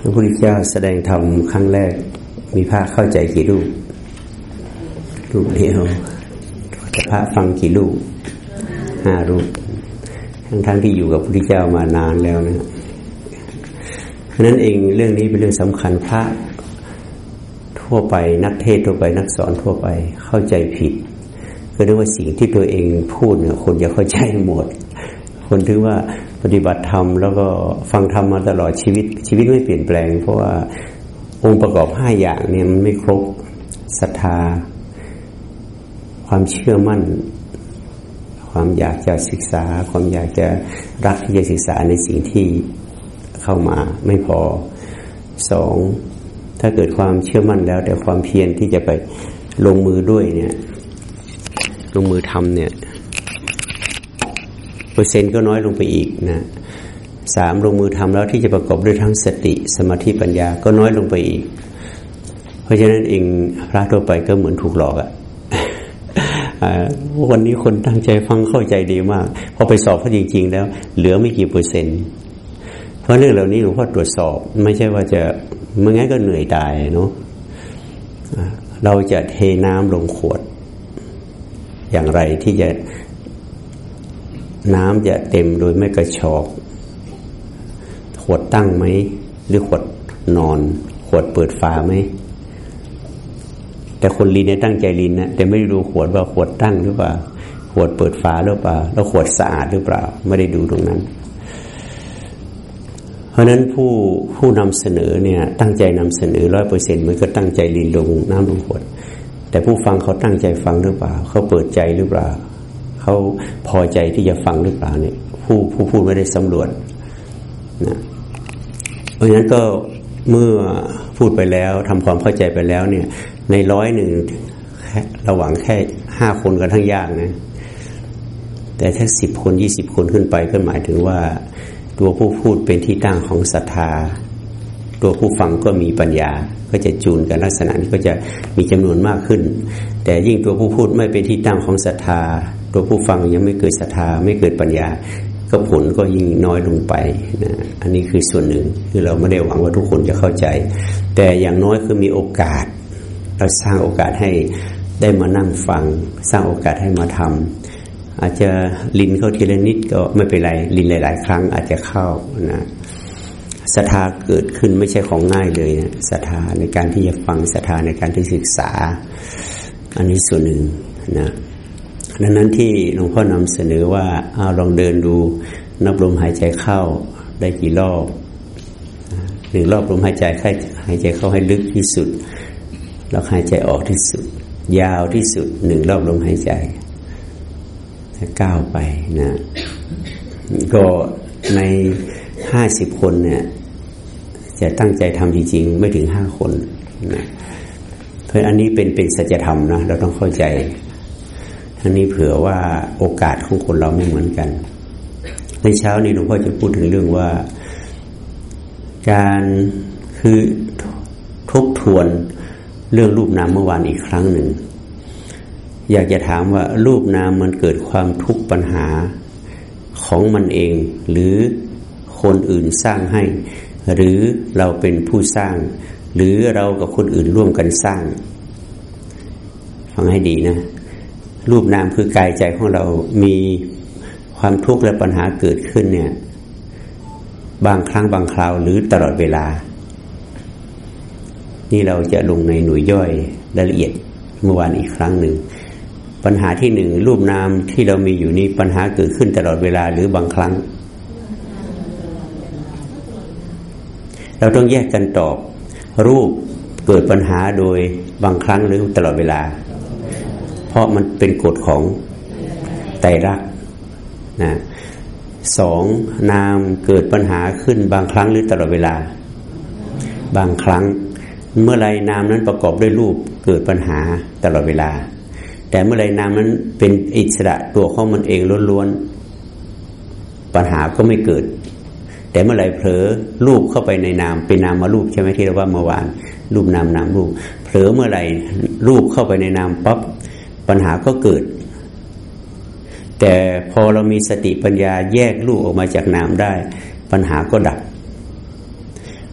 พระพุทธเจ้าแสดงธรรมครั้งแรก มีพระเข้าใจกี่รูป รูปเดียวพระฟังกี่รูปห้ารูป ทั้งทั้งที่อยู่กับพระพุทธเจ้ามานานแล้วนะเพราะนั้นเองเรื่องนี้เป็นเรื่องสำคัญพระทั่วไปนักเทศทั่วไปนักสอนทั่วไปเข้าใจผิด ก็เรียกว่าสิ่งที่ตัวเองพูดเนี่ยคนจะเข้าใจหมด คนถือว่าปฏิบัติธรรมแล้วก็ฟังธรรมมาตลอดชีวิต ชีวิตไม่เปลี่ยนแปลง เพราะว่าองค์ประกอบห้าอย่างเนี่ยมันไม่ครบศรัทธา ความเชื่อมั่น ความอยากจะศึกษา ความอยากจะรักที่จะศึกษาในสิ่งที่เข้ามาไม่พอสองถ้าเกิดความเชื่อมั่นแล้ว แต่ความเพียรที่จะไปลงมือด้วยเนี่ย ลงมือทำเนี่ย ปอร์เซ็นต์ก็น้อยลงไปอีกนะสามลงมือทำแล้วที่จะประกอบด้วยทั้งสติสมาธิปัญญาก็น้อยลงไปอีก เพราะฉะนั้นเองพระทั่วไปก็เหมือนถูกหลอกอะ่ะวันนี้คนตั้งใจฟังเข้าใจดีมาก พอไปสอบเขาจริง ๆ แล้ว เหลือไม่กี่เปอร์เซ็นต์ เพราะเรื่องเหล่านี้หลวงพ่อตรวจสอบ ไม่ใช่ว่าจะไม่งั้นก็เหนื่อยตายเนาะเราจะเทน้ำลงขวด อย่างไรที่จะ น้ำจะเต็มโดยไม่กระชอก ขวดตั้งไหม หรือขวดนอน ขวดเปิดฝาไหม แต่คนลินเนี่ยตั้งใจลินนะแต่ไม่ได้ดูขวดว่าขวดตั้งหรือเปล่า ขวดเปิดฝาหรือเปล่า แล้วขวดสะอาดหรือเปล่า ไม่ได้ดูตรงนั้น เพราะนั้นผู้ผู้นำเสนอเนี่ย ตั้งใจนำเสนอร้อยเปอร์เซ็นต์มันก็ตั้งใจลินลงน้ำลงขวด แต่ผู้ฟังเขาตั้งใจฟังหรือเปล่า เขาเปิดใจหรือเปล่า เขาพอใจที่จะฟังหรือเปล่าเนี่ยผู้ผู้พูดไม่ได้สำรวจนะเพราะฉะนั้นก็เมื่อพูดไปแล้วทำความเข้าใจไปแล้วเนี่ย ในร้อยหนึ่งระหว่างแค่ห้าคนกันทั้งยากนะแต่ถ้าสิบคนยี่สิบคนขึ้นไปก็หมายถึงว่า ตัวผู้พูดเป็นที่ตั้งของศรัทธา ตัวผู้ฟังก็มีปัญญา ก็จะจูนกันลักษณะนี้ก็จะมีจำนวนมากขึ้น แต่ยิ่งตัวผู้พูดไม่เป็นที่ตั้งของศรัทธา ตัวผู้ฟังยังไม่เกิดศรัทธาไม่เกิดปัญญา ก็ผลก็ยิ่งน้อยลงไปนะอันนี้คือส่วนหนึ่งคือเราไม่ได้หวังว่าทุกคนจะเข้าใจ แต่อย่างน้อยคือมีโอกาส เราสร้างโอกาสให้ได้มานั่งฟัง สร้างโอกาสให้มาทำอาจจะลินเข้าทีละนิดก็ไม่เป็นไรลินหลาย ๆ ครั้งอาจจะเข้านะ ศรัทธาเกิดขึ้นไม่ใช่ของง่ายเลยนะศรัทธาในการที่จะฟังศรัทธาในการที่ศึกษา อันนี้ส่วนหนึ่งนะดังนั้นที่หลวงพ่อนำเสนอว่าเอาลองเดินดูนับลมหายใจเข้าได้กี่รอบหนึ่งรอบลมหายใจค่หายใจเข้าให้ลึกที่สุด แล้วหายใจออกที่สุด ยาวที่สุดหนึ่งรอบลมหายใจถ้าก้าวไปนะก็ในห้าสิบคนเนี่ย จะตั้งใจทำจริงๆ ไม่ถึงห้าคนนะเพราะอันนี้เป็นเป็นสัจธรรมนะเราต้องเข้าใจอันนี้เผื่อว่าโอกาสของคนเราไม่เหมือนกัน ในเช้านี้หลวงพ่อจะพูดถึงเรื่องว่า การคือทบทวนเรื่องรูปนามเมื่อวานอีกครั้งหนึ่ง อยากจะถามว่ารูปนามมันเกิดความทุกข์ปัญหาของมันเอง หรือคนอื่นสร้างให้ หรือเราเป็นผู้สร้าง หรือเรากับคนอื่นร่วมกันสร้างฟังให้ดีนะ รูปนามคือกายใจของเรามีความทุกข์และปัญหาเกิดขึ้นเนี่ย บางครั้งบางคราวหรือตลอดเวลา นี่เราจะลงในหน่วยย่อยรายละเอียดเมื่อวานอีกครั้งหนึ่ง ปัญหาที่หนึ่งรูปนามที่เรามีอยู่นี้ปัญหาเกิดขึ้นตลอดเวลาหรือบางครั้ง เราต้องแยกกันตอบ รูปเกิดปัญหาโดยบางครั้งหรือตลอดเวลา เพราะมันเป็นกฎของไตรักนะสองนามเกิดปัญหาขึ้นบางครั้งหรือตลอดเวลา บางครั้งเมื่อไรนามนั้นประกอบด้วยรูปเกิดปัญหาตลอดเวลา แต่เมื่อไรนามนั้นเป็นอิสระตัวของมันเองล้วนๆปัญหาก็ไม่เกิด แต่เมื่อไรเผลอรูปเข้าไปในนามเป็นนามมารูปใช่ไหมที่เราว่าเมื่อวาน รูปนามนามรูป เผลอเมื่อไรรูปเข้าไปในนามปั๊บปัญหาก็เกิด แต่พอเรามีสติปัญญาแยกรูปออกมาจากนามได้ ปัญหาก็ดับ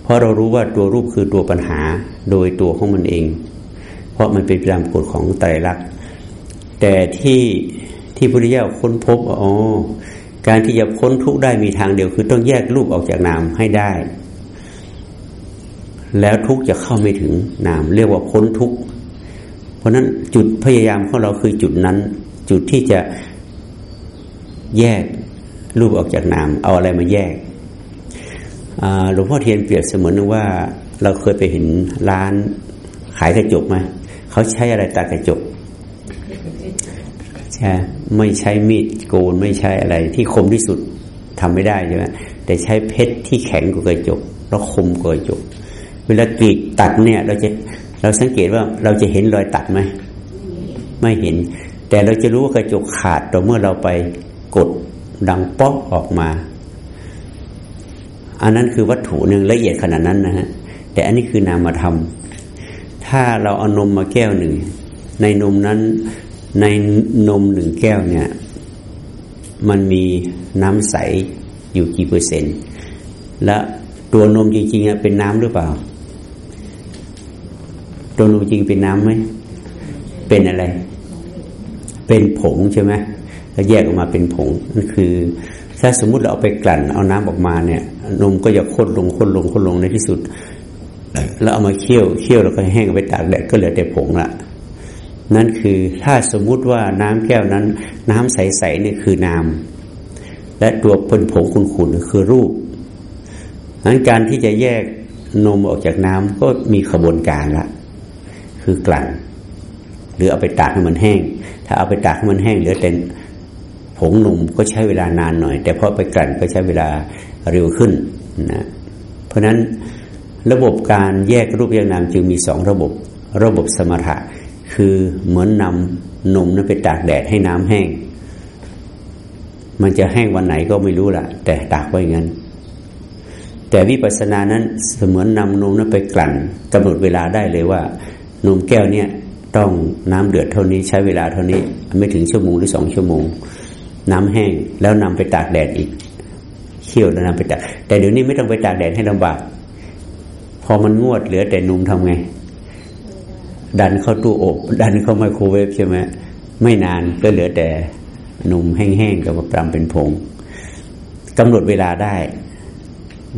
เพราะเรารู้ว่าตัวรูปคือตัวปัญหาโดยตัวของมันเอง เพราะมันเป็นตามกฎของไตรลักษณ์แต่ที่ที่พุทธิยาค้นพบอ๋อ การที่จะพ้นทุกข์ได้มีทางเดียว คือต้องแยกรูปออกจากนามให้ได้ แล้วทุกข์จะเข้าไม่ถึงนาม เรียกว่าพ้นทุกข์เพราะนั้นจุดพยายามของเราคือจุดนั้น จุดที่จะแยกรูปออกจากนาม เอาอะไรมาแยกหลวงพ่อเทียนเปรียบเสมือนว่า เราเคยไปเห็นร้านขายกระจกไหมเขาใช้อะไรตัดกระจก ใช่ไม่ใช้มีดโกนไม่ใช้อะไร ที่คมที่สุดทำไม่ได้ใช่ไหมแต่ใช้เพชรที่แข็งกว่ากระจกแล้วคมกว่ากระจก เวลากรีดตัดเนี่ย เราจะเราสังเกตว่าเราจะเห็นรอยตัดไหมไม่เห็น แต่เราจะรู้ว่ากระจกขาดต่อเมื่อเราไปกดดังป๊อกออกมา อันนั้นคือวัตถุหนึ่งละเอียดขนาดนั้นนะฮะแต่อันนี้คือนามธรรมถ้าเราเอานมมาแก้วหนึ่งในนมนั้น ในนมหนึ่งแก้วเนี่ย มันมีน้ำใสอยู่กี่เปอร์เซ็นต์ และตัวนมจริงๆเป็นน้ำหรือเปล่า ตัวนมจริงเป็นน้ำไหม เป็นอะไร เป็นผงใช่ไหมแล้วแยกออกมาเป็นผงนั่นคือ ถ้าสมมุติเราเอาไปกลั่น เอาน้ำออกมาเนี่ย นมก็จะข้นลงข้นลงข้นลงในที่สุด แล้วเอามาเคี่ยวเคี่ยวแล้วก็แห้งไปตากแดดก็เหลือแต่ผงละ นั่นคือถ้าสมมุติว่าน้ำแก้วนั้น น้ำใสๆนี่คือนาม และตัวเป็นผงขุ่นๆคือรูปนั้นการที่จะแยกนมออกจากน้ำก็มีขบวนการละ คือกลั่นหรือเอาไปตากให้มันแห้ง ถ้าเอาไปตากให้มันแห้งเหลือแต่ผงนมก็ใช้เวลานานหน่อย แต่พอไปกลั่นก็ใช้เวลาเร็วขึ้นนะเพราะนั้นระบบการแยกรูปแยกนามจึงมีสองระบบ ระบบสมถะ คือเหมือนนำนมนั้นไปตากแดดให้น้ำแห้ง มันจะแห้งวันไหนก็ไม่รู้ละแต่ตากไว้งั้น แต่วิปัสสนานั้นเสมือนนำนมนั้นไปกลั่นกำหนดเวลาได้เลยว่านมแก้วเนี่ยต้องน้ำเดือดเท่านี้ใช้เวลาเท่านี้ ไม่ถึงชั่วโมงหรือสองชั่วโมง น้ำแห้งแล้วนำไปตากแดดอีกเคี่ยวแล้วนำไปตากแต่เดี๋ยวนี้ไม่ต้องไปตากแดดให้ลำบาก พอมันงวดเหลือแต่นมทำไง ดันเข้าตู้อบ ดันเข้าไมโครเวฟใช่ไหมไม่นานก็เหลือแต่นมแห้งๆกับมาปรำเป็นผงกำหนดเวลาได้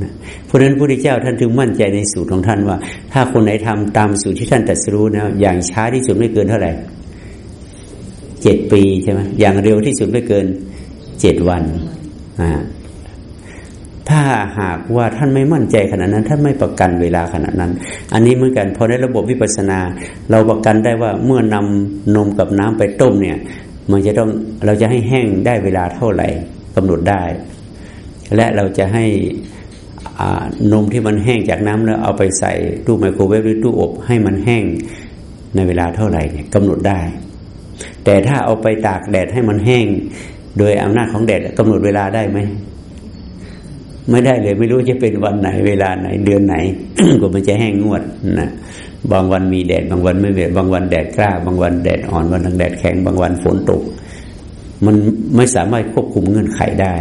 นะเพราะนั้นพระพุทธเจ้าท่านถึงมั่นใจในสูตรของท่านว่า ถ้าคนไหนทำตามสูตรที่ท่านตรัสรู้นะอย่างช้าที่สุดไม่เกินเท่าไหร่เจ็ดปีใช่ไหมอย่างเร็วที่สุดไม่เกินเจ็ดวันอ่า ถ้าหากว่าท่านไม่มั่นใจขนาดนั้น ท่านไม่ประกันเวลาขนาดนั้น อันนี้เหมือนกันพอในระบบวิปัสสนา เราประกันได้ว่าเมื่อนำนมกับน้ำไปต้มเนี่ย มันจะต้องเราจะให้แห้งได้เวลาเท่าไหร่กำหนดได้ และเราจะให้นมที่มันแห้งจากน้ำแล้วเอาไปใส่ตู้ไมโครเวฟหรือตู้อบ ให้มันแห้งในเวลาเท่าไหร่เนี่ยกำหนดได้ แต่ถ้าเอาไปตากแดดให้มันแห้ง โดยอำนาจของแดดกำหนดเวลาได้ไหม ไม่ได้เลย ไม่รู้จะเป็นวันไหน เวลาไหน เดือนไหนก็มันจะแห้งงวดนะบางวันมีแดดบางวันไม่มีบางวันแดดกล้า บางวันแดดอ่อน วันนึงแดดแข็งบางวันฝนตก มันไม่สามารถควบคุมเงื่อนไขได้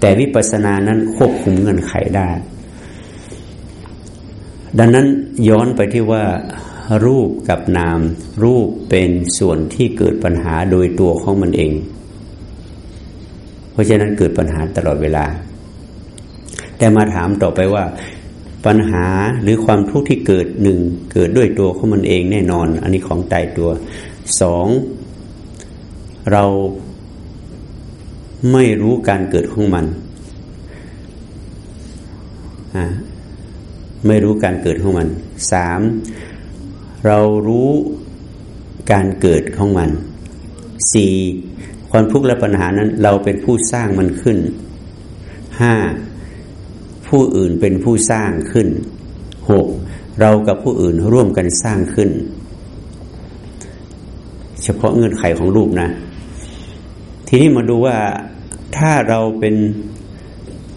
แต่วิปัสสนานั้นควบคุมเงื่อนไขได้ ดังนั้นย้อนไปที่ว่ารูปกับนาม รูปเป็นส่วนที่เกิดปัญหาโดยตัวของมันเอง เพราะฉะนั้นเกิดปัญหาตลอดเวลา แต่มาถามต่อไปว่าปัญหาหรือความทุกข์ที่เกิดหนึ่งเกิดด้วยตัวของมันเองแน่นอน อันนี้ของตายตัวสองเราไม่รู้การเกิดของมันไม่รู้การเกิดของมันสามเรารู้การเกิดของมันสี่ความทุกข์และปัญหานั้น เราเป็นผู้สร้างมันขึ้นห้า ผู้อื่นเป็นผู้สร้างขึ้นหกเรากับผู้อื่นร่วมกันสร้างขึ้น เฉพาะเงื่อนไขของรูปนะ ทีนี้มาดูว่าถ้าเราเป็น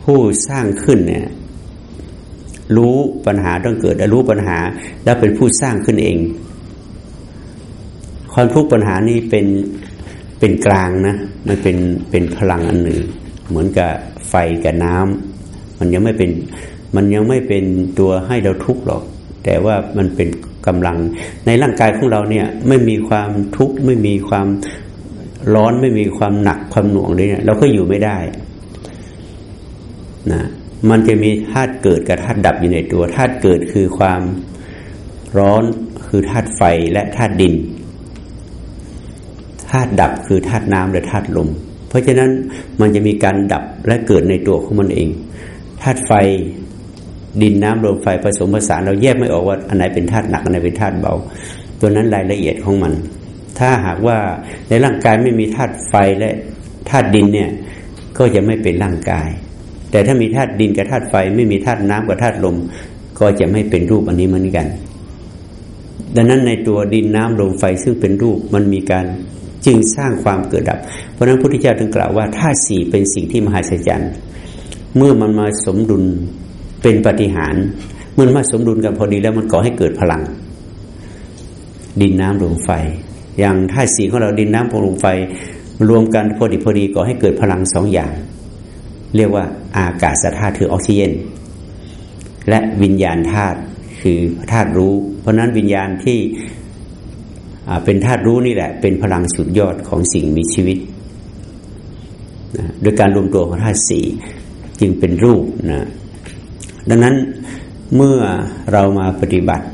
ผู้สร้างขึ้นเนี่ยรู้ปัญหาต้องเกิดรู้ปัญหา แล้วเป็นผู้สร้างขึ้นเอง ความทุกปัญหานี้เป็นเป็นกลางนะ มันเป็นเป็นพลังอันหนึ่ง เหมือนกับไฟกับน้ำ มันยังไม่เป็น มันยังไม่เป็นตัวให้เราทุกข์หรอก แต่ว่ามันเป็นกำลัง ในร่างกายของเราเนี่ยไม่มีความทุกข์ไม่มีความร้อนไม่มีความหนักความหน่วงเลยเนี่ยเราก็อยู่ไม่ได้นะมันจะมีธาตุเกิดกับธาตุดับอยู่ในตัวธาตุเกิดคือความร้อนคือธาตุไฟและธาตุดินธาตุดับคือธาตุน้ำและธาตุลม เพราะฉะนั้นมันจะมีการดับและเกิดในตัวของมันเอง ธาตุไฟดินน้ำลมไฟผสมผสานเราแยกไม่ออกว่าอันไหนเป็นธาตุหนักอันไหนเป็นธาตุเบา ตัวนั้นรายละเอียดของมัน ถ้าหากว่าในร่างกายไม่มีธาตุไฟและธาตุดินเนี่ยก็จะไม่เป็นร่างกาย แต่ถ้ามีธาตุดินกับธาตุไฟ ไม่มีธาตุน้ำกับธาตุลม ก็จะไม่เป็นรูปอันนี้เหมือนกัน ดังนั้นในตัวดินน้ำลมไฟซึ่งเป็นรูปมันมีการจึงสร้างความเกิดดับ เพราะนั้นพระพุทธเจ้าถึงกล่าวว่าธาตุสี่เป็นสิ่งที่มหัศจรรย์ เมื่อมันมาสมดุลเป็นปฏิหารเมื่อมาสมดุลกันพอดีแล้วมันก่อให้เกิดพลัง ดินน้ำลมไฟ อย่างธาตุสีของเราดินน้ำลมไฟ รวมกันพอดีพอดีก่อให้เกิดพลังสองอย่าง เรียกว่าอากาศธาตุคือออกซิเจนและวิญญาณธาตุคือธาตุรู้ เพราะนั้นวิญญาณที่เป็นธาตุรู้นี่แหละ เป็นพลังสุดยอดของสิ่งมีชีวิต โดยการรวมตัวของธาตุสี่ จึงเป็นรูปนะดังนั้นเมื่อเรามาปฏิบัติ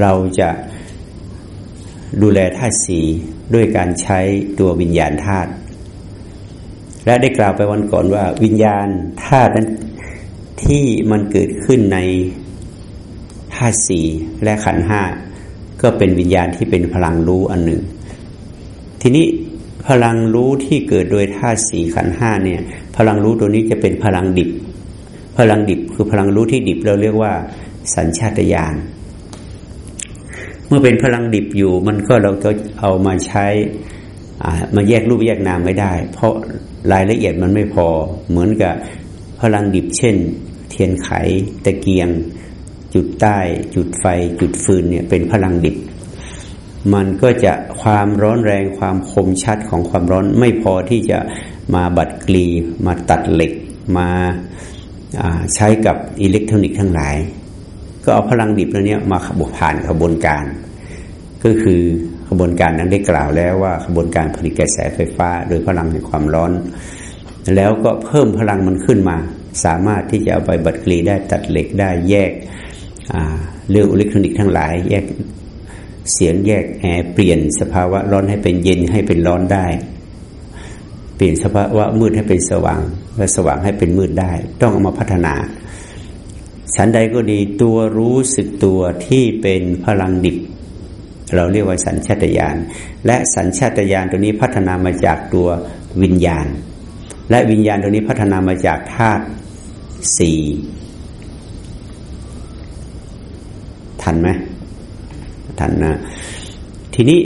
เราจะดูแลธาตุสีด้วยการใช้ตัววิญญาณธาตุและได้กล่าวไปวันก่อนว่า วิญญาณธาตุนั้นที่มันเกิดขึ้นในธาตุสีและขันห้าก็เป็นวิญญาณที่เป็นพลังรู้อันหนึ่ง ทีนี้ พลังรู้ที่เกิดโดยธาตุสี่ขันห้าเนี่ย พลังรู้ตัวนี้จะเป็นพลังดิบ พลังดิบคือพลังรู้ที่ดิบเราเรียกว่า สัญชาตญาณเมื่อเป็นพลังดิบอยู่ มันก็เราก็เอามาใช้มาแยกรูปแยกนามไม่ได้ เพราะรายละเอียดมันไม่พอเหมือนกับพลังดิบเช่น เทียนไขตะเกียง จุดใต้ จุดไฟ จุดฟืนเนี่ยเป็นพลังดิบ มันก็จะความร้อนแรงความคมชัดของความร้อนไม่พอที่จะมาบัดกลีมาตัดเหล็กมาใช้กับอิเล็กทรอนิกส์ทั้งหลาย ก็เอาพลังดิบตัวนี้มาขบผ่านขบวนการ ก็คือขบวนการนั้นได้กล่าวแล้วว่าขบวนการผลิตกระแสไฟฟ้า โดยพลังแห่งความร้อน แล้วก็เพิ่มพลังมันขึ้นมา สามารถที่จะเอาไปบัดกรีได้ตัดเหล็กได้แยกเรื่องอิเล็กทรอนิกส์ทั้งหลาย แยก เสียงแยกแอร์เปลี่ยนสภาวะร้อนให้เป็นเย็นให้เป็นร้อนได้ เปลี่ยนสภาวะมืดให้เป็นสว่าง และสว่างให้เป็นมืดได้ ต้องเอามาพัฒนาฉันใดก็ดีตัวรู้สึกตัวที่เป็นพลังดิบ เราเรียกว่าสัญชาตญาณและสัญชาตญาณตัวนี้พัฒนามาจากตัววิญญาณ และวิญญาณตัวนี้พัฒนามาจากธาตุสี่ทันไหม ทันนะ ทีนี้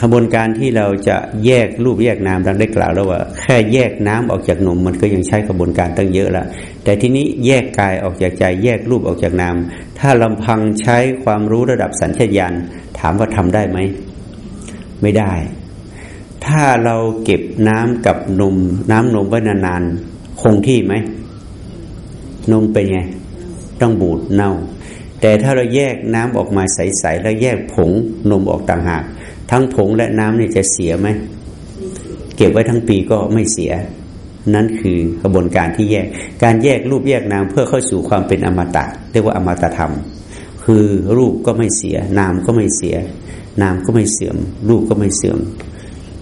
ขบวนการที่เราจะแยกรูปแยกนามดังได้กล่าวแล้วว่า แค่แยกน้ำออกจากนมมันก็ยังใช้ขบวนการตั้งเยอะล้วแต่ทีนี้แยกกายออกจากใจแยกรูปออกจากนาม ถ้าลำพังใช้ความรู้ระดับสัญชาตญาณถามว่าทำได้ไหม ไม่ได้ ถ้าเราเก็บน้ำกับนม น้ำนมไว้นานๆคงที่ไหมนมเป็นไง ต้องบูดเน่า แต่ถ้าเราแยกน้ำออกมาใสๆแล้วแยกผงนมออกต่างหาก ทั้งผงและน้ำเนี่ยจะเสียไหม เก็บไว้ทั้งปีก็ไม่เสีย นั่นคือกระบวนการที่แยก การแยกรูปแยกนามเพื่อเข้าสู่ความเป็นอมตะ เรียกว่าอมตะธรรม คือรูปก็ไม่เสีย นามก็ไม่เสีย นามก็ไม่เสื่อม รูปก็ไม่เสื่อม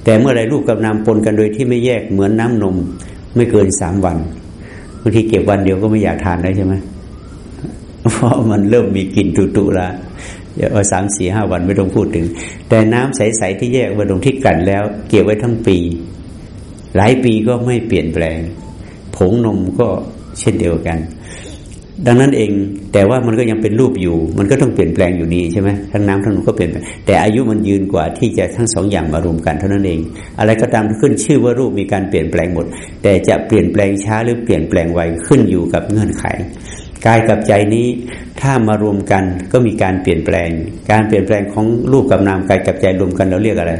แต่เมื่อไรรูปกับนามปนกันโดยที่ไม่แยกเหมือนน้านม ไม่เกินสามวันบางทีเก็บวันเดียวก็ไม่อยากทานได้ใช่ไหม เพราะมันเริ่มมีกลิ่นตุๆแล้วอย่าสามสี่ห้าวันไม่ต้องพูดถึง แต่น้ำใส ๆ ที่แยกมาตรงที่กันแล้ว เก็บไว้ทั้งปี หลายปีก็ไม่เปลี่ยนแปลง ผงนมก็เช่นเดียวกัน ดังนั้นเองแต่ว่ามันก็ยังเป็นรูปอยู่ มันก็ต้องเปลี่ยนแปลงอยู่ดีใช่ไหมทั้งน้ำทั้งนมก็เปลี่ยนแต่อายุมันยืนกว่าที่จะทั้งสองอย่างมารวมกันเท่านั้นเอง อะไรก็ตามขึ้นชื่อว่ารูปมีการเปลี่ยนแปลงหมด แต่จะเปลี่ยนแปลงช้าหรือเปลี่ยนแปลงไวขึ้นอยู่กับเงื่อนไข กายกับใจนี้ถ้ามารวมกันก็มีการเปลี่ยนแปลง การเปลี่ยนแปลงของรูปกับนามกายกับใจรวมกันเราเรียกอะไร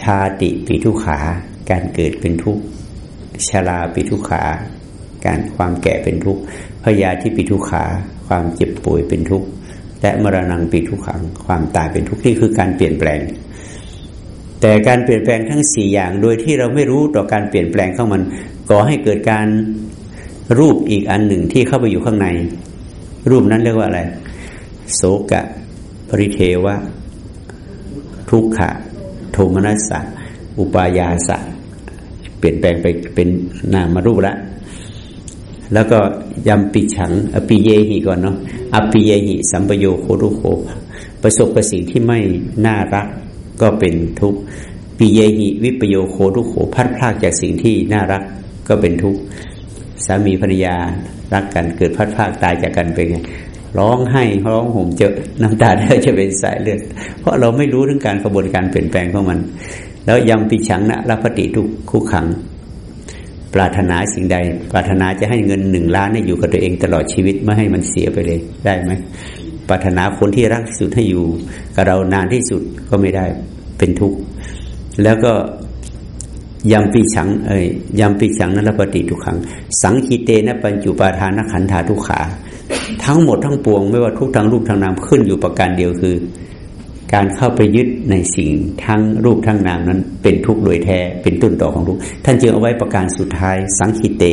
ชาติปีทุขา การเกิดเป็นทุกข์ชาลาปีทุขา การความแก่เป็นทุกข์พยาที่ปิทุขา ความเจ็บป่วยเป็นทุกข์และมรณงปิทุกขัง ความตายเป็นทุกข์นี่คือการเปลี่ยนแปลง แต่การเปลี่ยนแปลงทั้งสี่อย่างโดยที่เราไม่รู้ต่อการเปลี่ยนแปลงข้ามันก่อให้เกิดการ รูปอีกอันหนึ่งที่เข้าไปอยู่ข้างใน รูปนั้นเรียกว่าอะไร โสกะ ปริเทวะ ทุกขะ โทมนัสสะ อุปายาสะ เปลี่ยนแปลงไปเป็นนามรูปละ แล้วก็ยำปิฉัง อปิเยหิก่อนเนาะ อปิเยหิ สัมปโยโครุโค ประสบกับสิ่งที่ไม่น่ารักก็เป็นทุกข์ปิเยหิ วิปโยโคทุโขพัดพลากจากสิ่งที่น่ารักก็เป็นทุกข์ สามีภรรยารักกันเกิดพัดพากตายจากกันเป็นไงร้องไห้ร้องห่มเจอน้ำตาได้จะเป็นสายเลือด เพราะเราไม่รู้ถึงการกระบวนการเปลี่ยนแปลงของมัน แล้วยังปิฉังนะรับปฏิทุกคู่ขัง ปรารถนาสิ่งใด ปรารถนาจะให้เงินหนึ่งล้านให้อยู่กับตัวเองตลอดชีวิตไม่ให้มันเสียไปเลยได้ไหมปรารถนาคนที่รักที่สุดให้อยู่กับเรานานที่สุดก็ไม่ได้เป็นทุกข์แล้วก็ ยำปีฉังเอ้ยยำปีฉังนรปฏิทุกขัง สังคีเตนะปัญจุปาทานขันธาทุกขา ทั้งหมดทั้งปวงไม่ว่าทุกทางรูปทางนามขึ้นอยู่ประการเดียวคือ การเข้าไปยึดในสิ่งทั้งรูปทั้งนามนั้นเป็นทุกข์โดยแท้เป็นต้นต่อของทุกข์ท่านจึงเอาไว้ประการสุดท้าย สังคีเต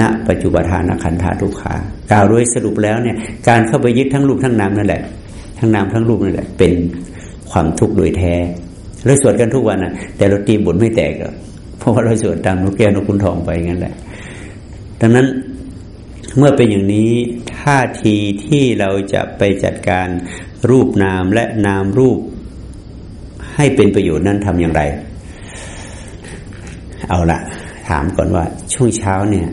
นะปัจจุปาทานขันธาทุกขากล่าวโดยสรุปแล้วเนี่ย การเข้าไปยึดทั้งรูปทั้งนามนั่นแหละ ทั้งนามทั้งรูปนั่นแหละเป็นความทุกข์โดยแท้ เราสวดกันทุกวันนะแต่เราตีบุญไม่แตกเพราะว่าเราสวดตามนกแก้วนกคุณทองไปงั้นแหละ ดังนั้นเมื่อเป็นอย่างนี้ท่าทีที่เราจะไปจัดการรูปนามและนามรูป ให้เป็นประโยชน์นั้นทำอย่างไร เอาละถามก่อนว่าช่วงเช้าเนี่ย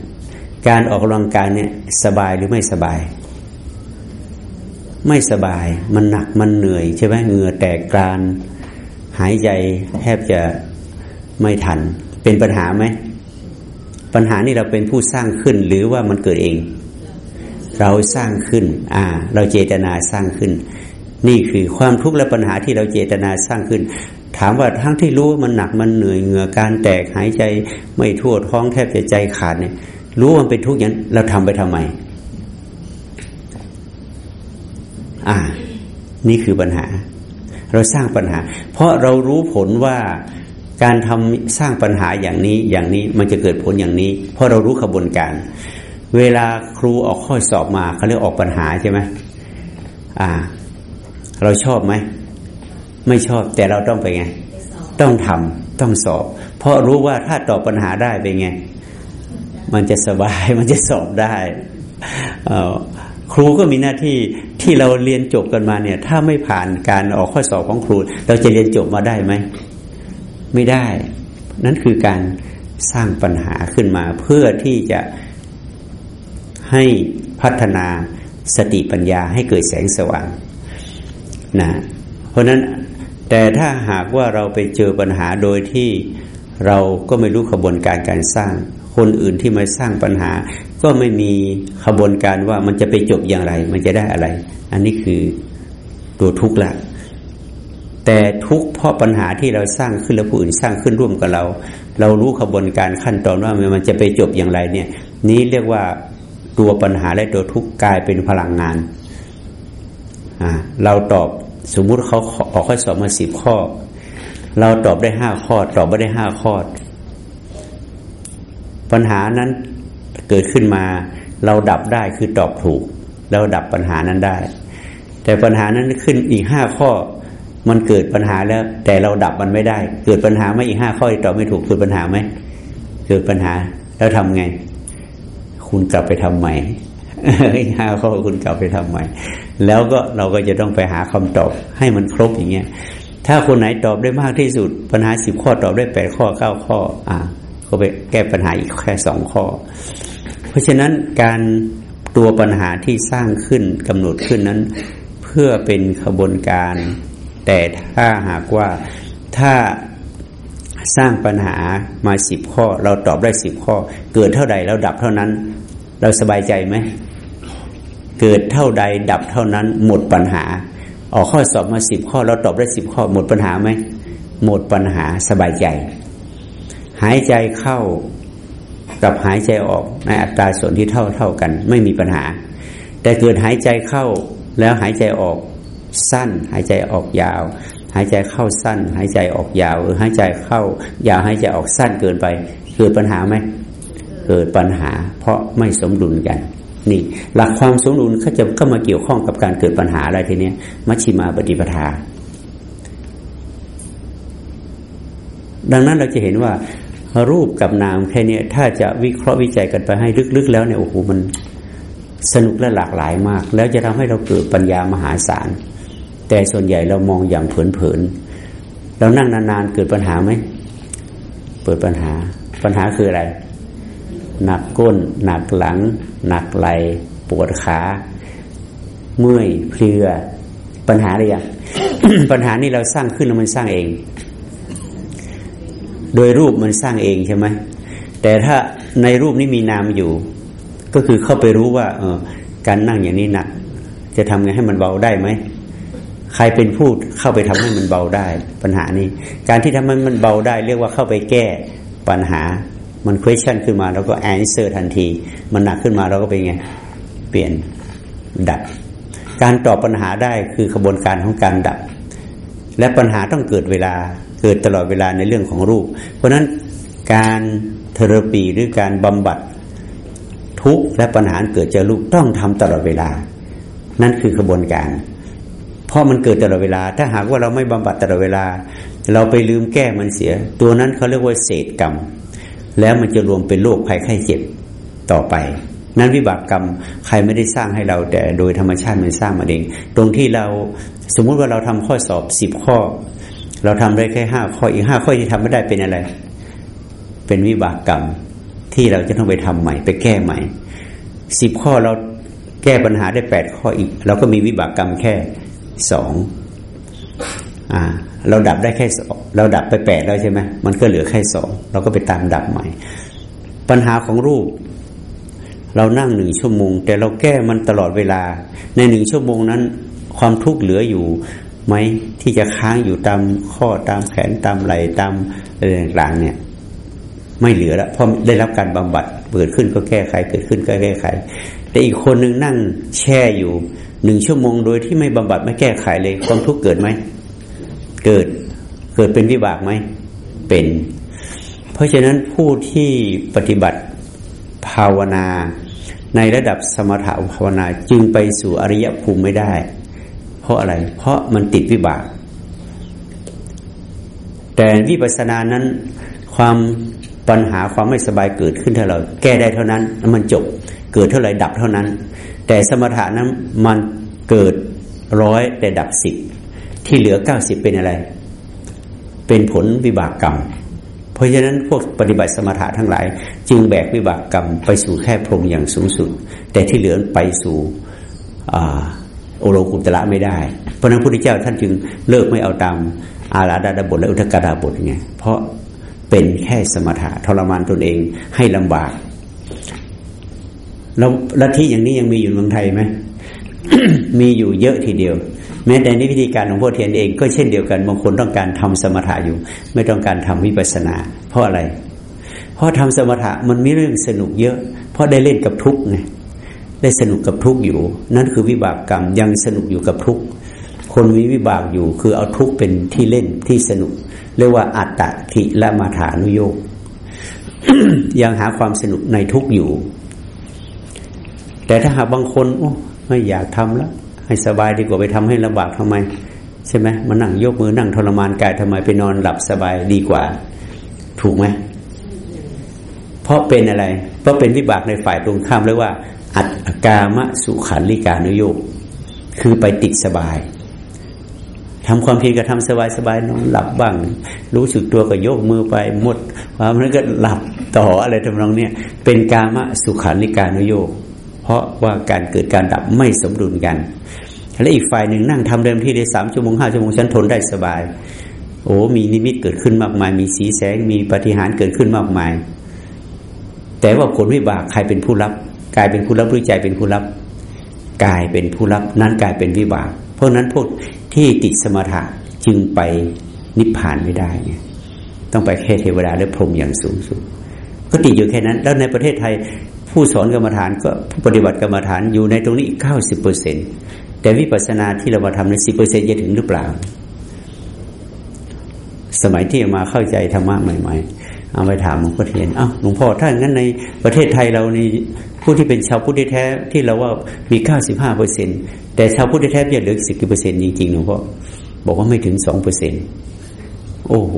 การออกกำลังกายเนี่ยสบายหรือไม่สบาย ไม่สบายมันหนักมันเหนื่อยใช่ไหมเหงื่อแตกกราน หายใจแทบจะไม่ทัน เป็นปัญหาไหม ปัญหานี่เราเป็นผู้สร้างขึ้นหรือว่ามันเกิดเอง เราสร้างขึ้น อ่า เราเจตนาสร้างขึ้น นี่คือความทุกข์และปัญหาที่เราเจตนาสร้างขึ้น ถามว่าทั้งที่รู้มันหนักมันเหนื่อยเหงื่อการแตกหายใจไม่ทั่วท้องแทบจะใจขาดเนี่ยรู้มันเป็นทุกข์อย่างเราทำไปทำไม อ่า นี่คือปัญหา เราสร้างปัญหา เพราะเรารู้ผลว่าการทำสร้างปัญหาอย่างนี้อย่างนี้มันจะเกิดผลอย่างนี้ เพราะเรารู้ขบวนการ เวลาครูออกข้อสอบมาเขาเรียกออกปัญหาใช่ไหมอ่า เราชอบไหมไม่ชอบแต่เราต้องไปไง ต้องทำต้องสอบ เพราะรู้ว่าถ้าตอบปัญหาได้เป็นไง มันจะสบายมันจะสอบได้ครูก็มีหน้าที่ ที่เราเรียนจบกันมาเนี่ย ถ้าไม่ผ่านการออกข้อสอบของครู เราจะเรียนจบมาได้ไหม ไม่ได้ นั่นคือการสร้างปัญหาขึ้นมา เพื่อที่จะให้พัฒนาสติปัญญาให้เกิดแสงสว่างนะเพราะนั้นแต่ถ้าหากว่าเราไปเจอปัญหาโดยที่เราก็ไม่รู้ขบวนการการสร้าง คนอื่นที่มาสร้างปัญหา ก็ไม่มีขบวนการว่ามันจะไปจบอย่างไร มันจะได้อะไร อันนี้คือตัวทุกข์ละแต่ทุกข์เพราะปัญหาที่เราสร้างขึ้นแล้วผู้อื่นสร้างขึ้นร่วมกับเรา เรารู้ขบวนการขั้นตอนว่ามันจะไปจบอย่างไรเนี่ย นี้เรียกว่าตัวปัญหาและตัวทุกข์กลายเป็นพลังงานอ่าเราตอบสมมุติเขาออกข้อสอบมาสิบข้อ เราตอบได้ห้าข้อ ตอบไม่ได้ห้าข้อ ปัญหานั้น เกิดขึ้นมา เราดับได้คือตอบถูก แล้วดับปัญหานั้นได้ แต่ปัญหานั้นขึ้นอีกห้าข้อ มันเกิดปัญหาแล้ว แต่เราดับมันไม่ได้ เกิดปัญหาไม่อีกห้าข้อตอบไม่ถูกเกิดปัญหาไหมเกิดปัญหาแล้วทำไง คุณกลับไปทำใหม่ห้าข้อคุณกลับไปทำใหม่ แล้วก็เราก็จะต้องไปหาคำตอบให้มันครบอย่างเงี้ย ถ้าคนไหนตอบได้มากที่สุด ปัญหาสิบข้อตอบได้แปดข้อเก้าข้อ อ่า ก็ไปแก้ปัญหาอีกแค่สองข้อ เพราะฉะนั้นการตัวปัญหาที่สร้างขึ้นกำหนดขึ้นนั้น เพื่อเป็นขบวนการ แต่ถ้าหากว่าถ้าสร้างปัญหามาสิบข้อ เราตอบได้สิบข้อ เกิดเท่าใดเราดับเท่านั้น เราสบายใจไหมเกิดเท่าใดดับเท่านั้น หมดปัญหา ออกข้อสอบมาสิบข้อ เราตอบได้สิบข้อ หมดปัญหาไหมหมดปัญหาสบายใจ หายใจเข้ากับหายใจออกในอัตราส่วนที่เท่าเท่ากัน ไม่มีปัญหา แต่เกิดหายใจเข้าแล้วหายใจออกสั้น หายใจออกยาว หายใจเข้าสั้น หายใจออกยาวหรือหายใจเข้ายาวหายใจออกสั้นเกินไป เกิดปัญหาไหมเกิดปัญหา เพราะไม่สมดุลกัน นี่ หลักความสมดุลเขาจะก็มาเกี่ยวข้องกับการเกิดปัญหาอะไรทีเนี้ยมัชชิมาปฏิปทาดังนั้นเราจะเห็นว่า รูปกับนามแค่นี้ถ้าจะวิเคราะห์วิจัยกันไปให้ลึกๆ แล้วเนี่ยโอ้โหมันสนุกและหลากหลายมาก แล้วจะทำให้เราเกิดปัญญามหาศาล แต่ส่วนใหญ่เรามองอย่างเผินๆเรานั่งนานๆเกิดปัญหาไหมเปิดปัญหา ปัญหาคืออะไร หนักก้น หนักหลัง หนักไหลปวดขาเมื่อยเพลียปัญหาอะไรอย่างปัญหานี้เราสร้างขึ้นแล้วมันสร้างเอง โดยรูปมันสร้างเองใช่ไหมแต่ถ้าในรูปนี้มีนามอยู่ ก็คือเข้าไปรู้ว่า เออการนั่งอย่างนี้หนัก จะทำไงให้มันเบาได้ไหมใครเป็นผู้เข้าไปทำให้มันเบาได้ ปัญหานี้ การที่ทำให้มันเบาได้ เรียกว่าเข้าไปแก้ปัญหา มัน question ขึ้นมาแล้วก็ answer ทันที มันหนักขึ้นมาเราก็เป็นไง เปลี่ยนดับ การตอบปัญหาได้คือกระบวนการของการดับ และปัญหาต้องเกิดเวลา เกิดตลอดเวลาในเรื่องของรูป เพราะนั้นการเทอราปีหรือการบำบัดทุกข์และปัญหาเกิดจากรูปต้องทำตลอดเวลา นั่นคือกระบวนการ เพราะมันเกิดตลอดเวลา ถ้าหากว่าเราไม่บำบัดตลอดเวลา เราไปลืมแก้มันเสีย ตัวนั้นเขาเรียกว่าเศษกรรม แล้วมันจะรวมเป็นโรคภัยไข้เจ็บต่อไป นั้นวิบากกรรมใครไม่ได้สร้างให้เราแต่โดยธรรมชาติมันสร้างมาเอง ตรงที่เราสมมุติว่าเราทำข้อสอบสิบข้อ เราทำได้แค่ห้าข้ออีกห้าข้อที่ทำไม่ได้เป็นอะไร เป็นวิบากกรรมที่เราจะต้องไปทำใหม่ ไปแก้ใหม่สิบข้อเราแก้ปัญหาได้แปดข้ออีก เราก็มีวิบากกรรมแค่สองอ่า เราดับได้แค่สองเราดับไปแปดแล้วใช่ไหมมันก็เหลือแค่สองเราก็ไปตามดับใหม่ ปัญหาของรูป เรานั่งหนึ่งชั่วโมง แต่เราแก้มันตลอดเวลา ในหนึ่งชั่วโมงนั้น ความทุกข์เหลืออยู่ ไหมที่จะค้างอยู่ตามข้อตามแขนตามไหล่ตามอะไรต่างๆเนี่ย ไม่เหลือแล้วเพราะได้รับการบำบัดเกิดขึ้นก็แก้ไขเกิดขึ้นก็แก้ไข แต่อีกคนนึงนั่งแช่อยู่หนึ่งชั่วโมงโดยที่ไม่บำบัดไม่แก้ไขเลยความทุกข์เกิดไหมเกิดเกิดเป็นวิบากไหมเป็น เพราะฉะนั้นผู้ที่ปฏิบัติภาวนาในระดับสมถะภาวนาจึงไปสู่อริยภูมิไม่ได้ เพราะอะไร เพราะมันติดวิบาก แต่วิปัสสนานั้นความปัญหาความไม่สบายเกิดขึ้นเท่าเราแก้ได้เท่านั้นมันจบเกิดเท่าไรดับเท่านั้น แต่สมถะนั้นมันเกิดร้อยแต่ดับสิบที่เหลือเก้าสิบเป็นอะไร เป็นผลวิบากกรรม เพราะฉะนั้นพวกปฏิบัติสมถะทั้งหลาย จึงแบกวิบากกรรมไปสู่แค่พรมอย่างสูงสุด แต่ที่เหลือไปสู่ โอโลกุตระไม่ได้ เพราะนั้นพระพุทธเจ้าท่านจึงเลิกไม่เอาตามอาราดาดาบทและอุทกดาบทไงเพราะเป็นแค่สมถะทรมานตนเองให้ลำบากแล้วลัทธิอย่างนี้ยังมีอยู่เมืองไทยไหมมีอยู่เยอะทีเดียว แม้แต่ในวิธีการของพ่อเทียนเองก็เช่นเดียวกันบางคนต้องการทำสมถะอยู่ ไม่ต้องการทำวิปัสสนา เพราะอะไร เพราะทำสมถะมันมีเรื่องสนุกเยอะ เพราะได้เล่นกับทุกไง ได้สนุกกับทุกอยู่ นั่นคือวิบากกรรมยังสนุกอยู่กับทุกคนมีวิบากอยู่คือเอาทุกเป็นที่เล่นที่สนุก เรียกว่าอัตตะทิละมาฐานุโยกยังหาความสนุกในทุกอยู่ แต่ถ้าหากบางคนโอ้ไม่อยากทำแล้ว ให้สบายดีกว่าไปทำให้ลำบากทำไม ใช่ไหมมานั่งยกมือนั่งทรมานกายทำไมไปนอนหลับสบายดีกว่า ถูกไหมเพราะเป็นอะไร เพราะเป็นวิบากในฝ่ายตรงข้ามเรียกว่า อัตกามะสุขันลิกานุโยกคือไปติดสบายทำความเพียรก็ทำสบายสบายนอนหลับบ้าง รู้สึกตัวก็ยกมือไปหมดความนั้นก็หลับต่ออะไรทำนองเนี้ยเป็นกามะสุขันลิกานุโยกเพราะว่าการเกิดการดับไม่สมดุลกัน และอีกฝ่ายหนึ่งนั่งทำเดิมที่ได้สามชั่วโมงห้าชั่วโมงฉันทนได้สบาย โอ้มีนิมิตเกิดขึ้นมากมาย มีสีแสงมีปฏิหารเกิดขึ้นมากมาย แต่ว่าผลวิบากใครเป็นผู้รับ กายเป็นผู้รับหรือใจเป็นผู้รับกายเป็นผู้รับนั้นกายเป็นวิบาก เพราะนั้นพวกที่ติดสมถะจึงไปนิพพานไม่ได้เนี่ยต้องไปแค่เทวดาและพรหมอย่างสูงสุดก็ติดอยู่แค่นั้น แล้วในประเทศไทยผู้สอนกรรมฐานก็ผู้ปฏิบัติกรรมฐานอยู่ในตรงนี้อีกเก้าสิบเปอร์เซ็นแต่วิปัสสนาที่เรามาทำในสิบเปอร์เซ็นจะถึงหรือเปล่า สมัยที่มาเข้าใจธรรมะใหม่ ๆ เอาไปถามหลวงพ่อเทียนอ้าวหลวงพ่อถ้าอย่างนั้นในประเทศไทยเรานี่ผู้ที่เป็นชาวพุทธแท้ที่เราว่ามีเก้าสิบห้าเปอร์เซ็นแต่ชาวพุทธแท้เพียงเหลือสิบกี่เปอร์เซ็นจริงๆหลวงพ่อบอกว่าไม่ถึงสองเปอร์เซ็นโอ้โห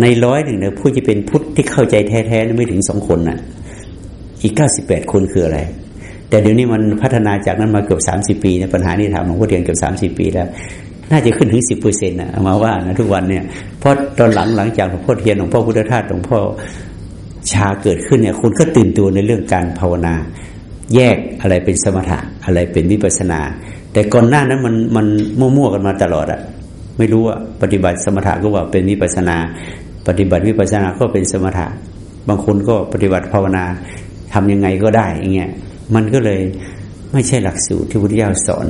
ในร้อยหนึ่งเนี่ยผู้ที่เป็นพุทธที่เข้าใจแท้ๆไม่ถึงสองคนน่ะ อีกเก้าสิบแปดคนคืออะไร แต่เดี๋ยวนี้มันพัฒนาจากนั้นมาเกือบสามสิบปีนะปัญหานี้ถามหลวงพ่อเทียนเกือบสามสิบปีแล้ว น่าจะขึ้นถึงสิบเปอร์เซ็นต์นะมาว่านะทุกวันเนี่ยเพราะตอนหลังหลังจากหลวงพ่อเทียนหลวงพ่อพุทธทาสหลวงพ่อชาเกิดขึ้นเนี่ยคนก็ตื่นตัวในเรื่องการภาวนา แยกอะไรเป็นสมถะอะไรเป็นวิปัสนา แต่ก่อนหน้านั้นมันมันมั่วๆกันมาตลอดอะไม่รู้ว่าปฏิบัติสมถะก็ว่าเป็นวิปัสนา ปฏิบัติวิปัสนาก็เป็นสมถะ บางคนก็ปฏิบัติภาวนาทำยังไงก็ได้อย่างเงี้ยมันก็เลยไม่ใช่หลักสูตรที่พุทธเจ้าสอน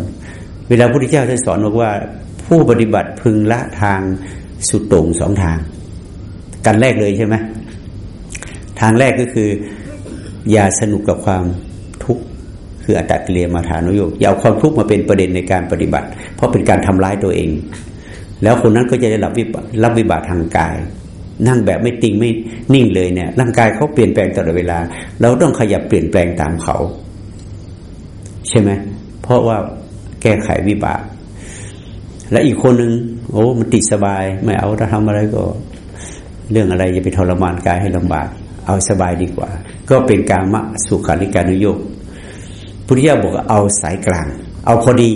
เวลาพุทธเจ้าท่านสอนบอกว่า ผู้ปฏิบัติพึงละทางสุดโต่งสองทาง กันแรกเลยใช่ไหมทางแรกก็คือ อย่าสนุกกับความทุกข์คืออัตตกิเลมาฐานุโยกอย่าเอาความทุกข์มาเป็นประเด็นในการปฏิบัติ เพราะเป็นการทำร้ายตัวเอง แล้วคนนั้นก็จะได้รับวิรับวิบากทางกาย นั่งแบบไม่ติงไม่นิ่งเลยเนี่ยร่างกายเขาเปลี่ยนแปลงตลอดเวลา เราต้องขยับเปลี่ยนแปลงตามเขา ใช่ไหมเพราะว่า แก้ไขวิบาก และอีกคนหนึ่งโอ้มันติดสบาย ไม่เอาถ้าทำอะไรก็ เรื่องอะไรจะไปทรมานกายให้ลำบาก เอาสบายดีกว่า ก็เป็นการมะสุขาริการุโยกพุทธิยาบอกเอาสายกลาง เอาพอดี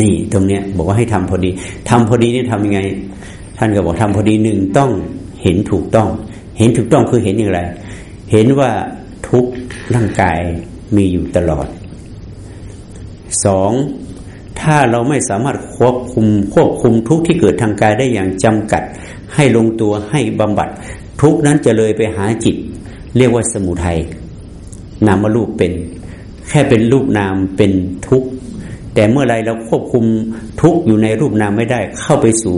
นี่ตรงเนี้ย บอกว่าให้ทำพอดีทำพอดีนี่ทำยังไง ท่านก็บอกทำพอดีหนึ่งต้องเห็นถูกต้อง เห็นถูกต้องคือเห็นอย่างไร เห็นว่าทุกร่างกายมีอยู่ตลอด สองถ้าเราไม่สามารถควบคุมควบคุมทุกที่เกิดทางกายได้อย่างจำกัด ให้ลงตัวให้บำบัด ทุกนั้นจะเลยไปหาจิต เรียกว่าสมุทัยนามรูปเป็น แค่เป็นรูปนามเป็นทุกข์แต่เมื่อไรเราควบคุมทุกข์อยู่ในรูปนามไม่ได้ เข้าไปสู่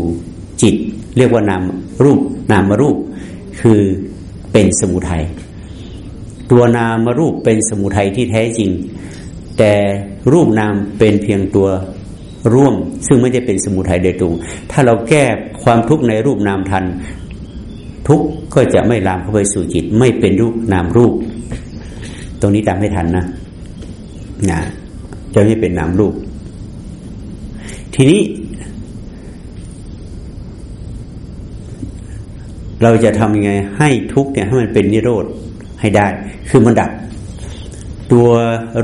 จิต เรียกว่านามรูปนามรูป คือเป็นสมุทัยตัวนามรูปเป็นสมุทัยที่แท้จริง แต่ รูปนามเป็นเพียงตัวร่วม ซึ่งไม่ได้เป็นสมุทัยโดยตรง ถ้าเราแก้ความทุกข์ในรูปนามทัน ทุกข์ก็จะไม่ลามเข้าไปสู่จิต ไม่เป็นรูปนามรูป ตรงนี้ตามไม่ทันนะนะจะไม่เป็นนามรูป ทีนี้ เราจะทำยังไงให้ทุกเนี่ยให้มันเป็นนิโรธให้ได้ คือมันดับ ตัว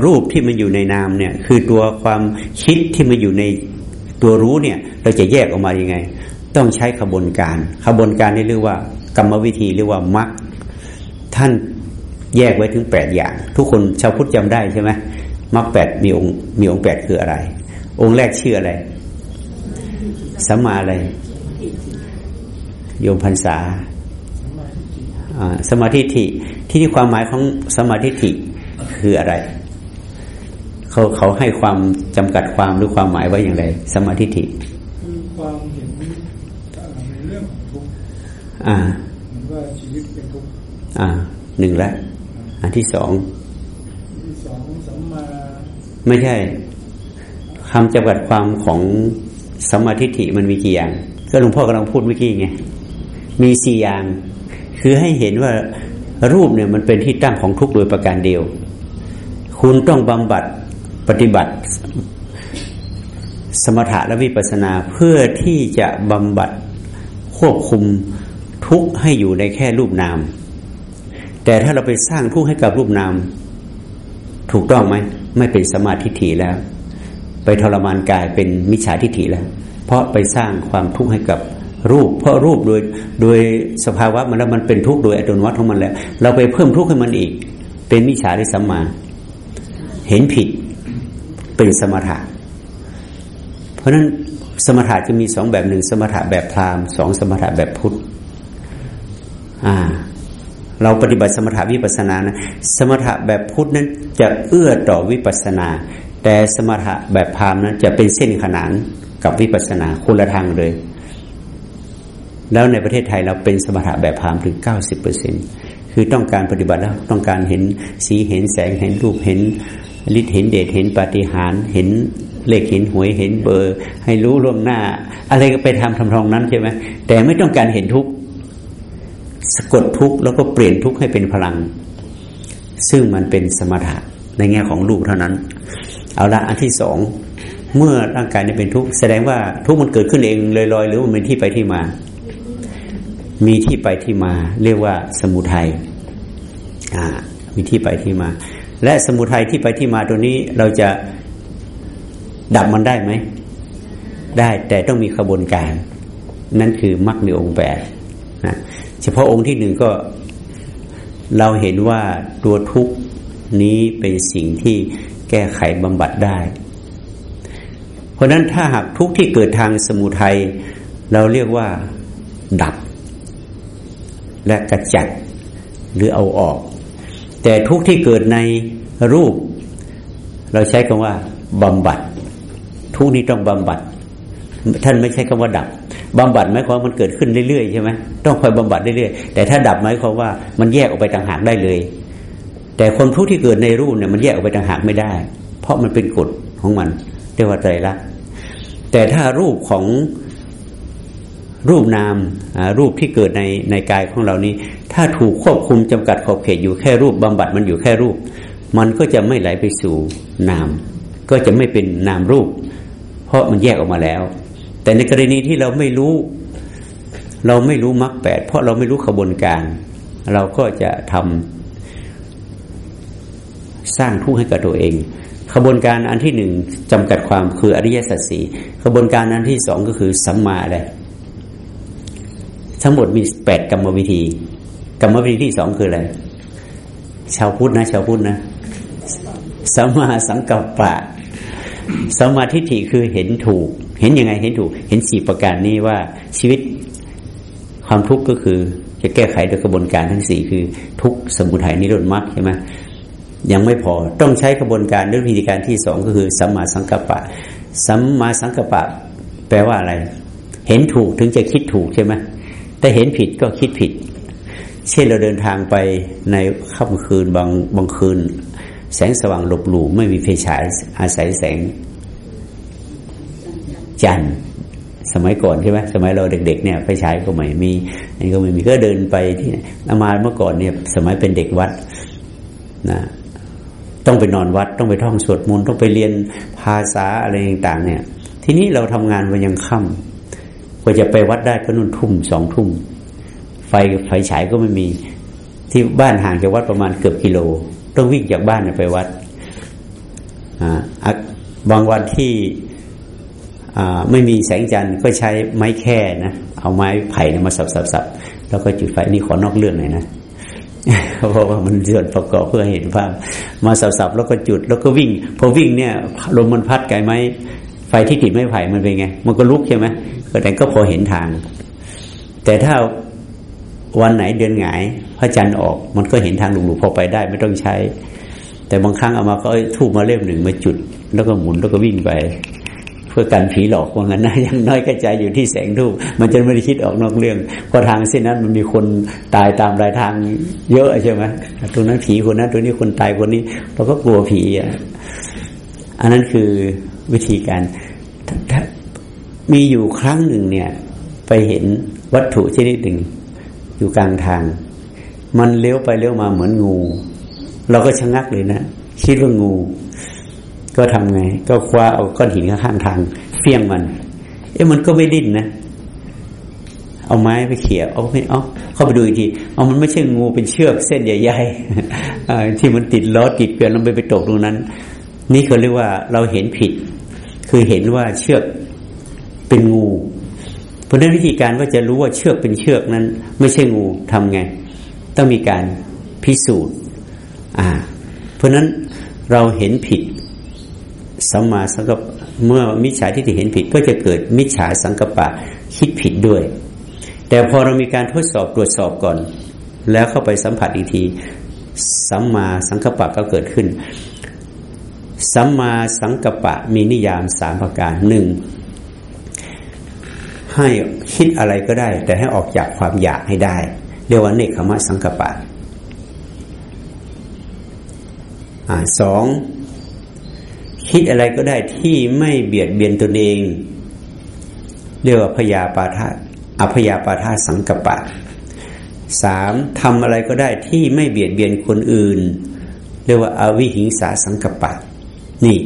รูปที่มันอยู่ในนามเนี่ย คือตัวความคิดที่มันอยู่ในตัวรู้เนี่ย เราจะแยกออกมายังไง ต้องใช้ขบวนการขบวนการนี่เรียกว่ากรรมวิธีเรียกว่ามัคท่านแยกไว้ถึงแปดอย่าง ทุกคนชาวพุทธจำได้ใช่ไหมมัคแปดมีองค์มีองค์แปดคืออะไร องค์แรกชื่ออะไรสัมมาอะไร โยมพันษาสมาธิิที่ที่ความหมายของสมาธิทิ คืออะไร เขาเขาให้ความจำกัดความหรือความหมายไว้อย่างไร สมาธิิคือความเห็นในเรื่องของทุกอ่าว่าชีวิตเป็นทุกข์อ่าหนึ่งละอันที่สองที่สองสัมมาไม่ใช่คำจำกัดความของสมาธิิมันมีกี่อย่าง ก็หลวงพ่อกำลังพูดเมื่อกี้ไงมีสี่อย่าง คือให้เห็นว่ารูปเนี่ยมันเป็นที่ตั้งของทุกข์โดยประการเดียว คุณต้องบำบัดปฏิบัติ สมถะและวิปัสนาเพื่อที่จะบำบัดควบคุมทุกข์ให้อยู่ในแค่รูปนาม แต่ถ้าเราไปสร้างทุกข์ให้กับรูปนาม ถูกต้องไหมไม่เป็นสมาธิฐิแล้ว ไปทรมานกายเป็นมิจฉาทิฏฐิแล้ว เพราะไปสร้างความทุกข์ให้กับรูป เพราะรูปโดยโดยสภาวะมันแล้วมันเป็นทุกข์โดยอัตโนมัติของมันแล้ว เราไปเพิ่มทุกข์ให้มันอีก เป็นมิจฉาได้สัมมา เห็นผิดเป็นสมถะ เพราะนั้นสมถะจะมีสองแบบหนึ่งสมถะแบบพราหมณ์สองสมถะแบบพุทธอ่า เราปฏิบัติสมถะวิปัสนานะสมถะแบบพุทธนั้นจะเอื้อต่อวิปัสนา แต่สมถะแบบพราหมณ์นั้นจะเป็นเส้นขนานกับวิปัสนาคุณละทางเลย แล้วในประเทศไทยเราเป็นสมถะแบบพราหมณ์ถึงเก้าสิบเปอร์เซ็นคือต้องการปฏิบัติแล้วต้องการเห็นสีเห็นแสงเห็นรูปเห็น ฤทธิ์เห็นเดชเห็นปาฏิหาริย์เห็นเลขเห็นหวยเห็นเบอร์ ให้รู้ล่วงหน้า อะไรก็ไปทำทำทองนั้นใช่ไหมแต่ไม่ต้องการเห็นทุกสะกดทุกแล้วก็เปลี่ยนทุกให้เป็นพลัง ซึ่งมันเป็นสมถะในแง่ของรูปเท่านั้น เอาละอันที่สองเมื่อร่างกายนี้เป็นทุกข์แสดงว่าทุกข์มันเกิดขึ้นเองลอยๆ หรือมันมีที่ไปที่มา มีที่ไปที่มา เรียกว่าสมุทัยอ่ามีที่ไปที่มา และสมุทัยที่ไปที่มาตัวนี้เราจะดับมันได้ไหม ได้แต่ต้องมีขบวนการ นั่นคือมรรคในองค์แปดนะเฉพาะองค์ที่หนึ่งก็เราเห็นว่าตัวทุกนี้เป็นสิ่งที่แก้ไขบำบัดได้ เพราะนั้นถ้าหากทุกที่เกิดทางสมุทัยเราเรียกว่าดับ และกระจัดหรือเอาออก แต่ทุกที่เกิดใน รูป เราใช้คำว่าบำบัด ทุกนี้ต้องบำบัด ท่านไม่ใช่คำว่าดับบำบัดหมายความมันเกิดขึ้นเรื่อยๆใช่ไหมต้องคอยบำบัดเรื่อยๆแต่ถ้าดับหมายความว่ามันแยกออกไปต่างหากได้เลย แต่คนทุกที่เกิดในรูปเนี่ยมันแยกออกไปต่างหากไม่ได้ เพราะมันเป็นกฎของมันเรียกว่าใจละแต่ถ้ารูปของรูปนามรูปที่เกิดในในกายของเรานี้ ถ้าถูกควบคุมจำกัดขอบเขตอยู่แค่รูปบำบัดมันอยู่แค่รูป มันก็จะไม่ไหลไปสู่นาม ก็จะไม่เป็นนามรูป เพราะมันแยกออกมาแล้ว แต่ในกรณีที่เราไม่รู้ เราไม่รู้มรรคแปดเพราะเราไม่รู้ขบวนการ เราก็จะทำสร้างทุกข์ให้กับตัวเอง ขบวนการอันที่หนึ่งจำกัดความคืออริยสัจสี่ขบวนการอันที่สองก็คือสัมมาอะไรทั้งหมดมีแปดกรรมวิธี กรรมวิธีที่สองคืออะไรชาวพุทธนะชาวพุทธนะ สัมมาสังกัปปะสัมมาทิฏฐิคือเห็นถูก เห็นยังไงเห็นถูก เห็นสี่ประการนี้ว่าชีวิตความทุกข์ก็คือ จะแก้ไขโดยกระบวนการทั้งสี่คือ ทุกสมุทัยนิโรธมรรคใช่ไหมยังไม่พอต้องใช้กระบวนการด้วยวิธีการที่สองก็คือสัมมาสังกัปปะสัมมาสังกัปปะ แปลว่าอะไร เห็นถูกถึงจะคิดถูกใช่ไหมแต่เห็นผิดก็คิดผิด เช่นเราเดินทางไปในค่ำคืนบางบางคืน แสงสว่างหลบหลู่ไม่มีไฟฉายอาศัยแสง จันทร์สมัยก่อนใช่ไหมสมัยเราเด็ก ๆ เนี่ยไปใช้ก็ไม่มีอันก็ไม่มีก็เดินไปที่อามาเมื่อก่อนเนี่ย สมัยเป็นเด็กวัดนะต้องไปนอนวัด ต้องไปท่องสวดมนต์ต้องไปเรียนภาษาอะไรต่างๆ เนี่ย ทีนี้เราทำงานวันยังค่ำกว่าจะไปวัดได้ก็นุ่นทุ่มสองทุ่มไฟไฟฉายก็ไม่มีที่บ้านห่างจากวัดประมาณเกือบกิโล ต้องวิ่งจากบ้านไปวัดอ่าบางวันที่ไม่มีแสงจันทร์ก็ใช้ไม้แค่นะเอาไม้ไผ่มาสับสับสับแล้วก็จุดไฟนี่ขอนอกเรื่องหน่อยนะเพราะว่ามันส่วนประกอบเพื่อเห็นภาพ มาสับสับแล้วก็จุด แล้วก็วิ่งพอวิ่งเนี่ยลมมันพัดไกลไหมไฟที่ติดไม้ไผ่มันเป็นไง มันก็ลุกใช่ไหมแต่ก็พอเห็นทาง แต่ถ้า วันไหนเดือนหงายพระจันทร์ออก มันก็เห็นทางหลุกๆพอไปได้ไม่ต้องใช้ แต่บางครั้งเอามาก็ทูบมาเล่มหนึ่งมาจุด แล้วก็หมุนแล้วก็วิ่งไป เพื่อกันผีหลอกว่างั้นนะยังน้อยกระจายอยู่ที่แสงทูบมันจะไม่ได้คิดออกนอกเรื่องเพราะทางเส้นนั้นมันมีคนตายตามรายทางเยอะใช่ไหมตรงนั้นผีคนนั้นตัวนี้คนตายคนนี้ เราก็กลัวผีอะอันนั้นคือวิธีการมีอยู่ครั้งหนึ่งเนี่ย ไปเห็นวัตถุชนิดหนึ่ง อยู่กลางทาง มันเลี้ยวไปเลี้ยวมาเหมือนงู เราก็ชะงักเลยนะคิดว่างู ก็ทำไง ก็คว้าเอาก้อนหินข้างทางเฟี้ยงมัน เอ๊ะมันก็ไม่ดิ้นนะเอาไม้ไปเขี่ยเอาไปเอาเข้าไปดูอีกทีเอามันไม่ใช่งูเป็นเชือกเส้นใหญ่ๆที่มันติดล้อติดเกลียวลงไปไปตกตรงนั้น นี่เขาเรียกว่าเราเห็นผิด คือเห็นว่าเชือกเป็นงู ราะนั้นวิธีการว่าจะรู้ว่าเชือกเป็นเชือกนั้น ไม่ใช่งูทำไง ต้องมีการพิสูจน์อ่า เพราะนั้นเราเห็นผิดสัมมาสังกัปเมื่อมิจฉาทิฏฐิเห็นผิดก็จะเกิดมิจฉาสังกัปปะคิดผิดด้วย แต่พอเรามีการทดสอบตรวจสอบก่อน แล้วเข้าไปสัมผัสอีกทีสัมมาสังกัปปะก็เกิดขึ้นสัมมาสังกัปปะมีนิยามสามประการหนึ่ง ให้คิดอะไรก็ได้ แต่ให้ออกจากความอยากให้ได้ เรียกว่าเนคขมะสังกปะอ่าสองคิดอะไรก็ได้ที่ไม่เบียดเบียนตนเอง เรียกว่าพยาปาทะอพยาปาทาสังกปะสามทำอะไรก็ได้ที่ไม่เบียดเบียนคนอื่น เรียกว่าอาวิหิงสาสังกปะ นี่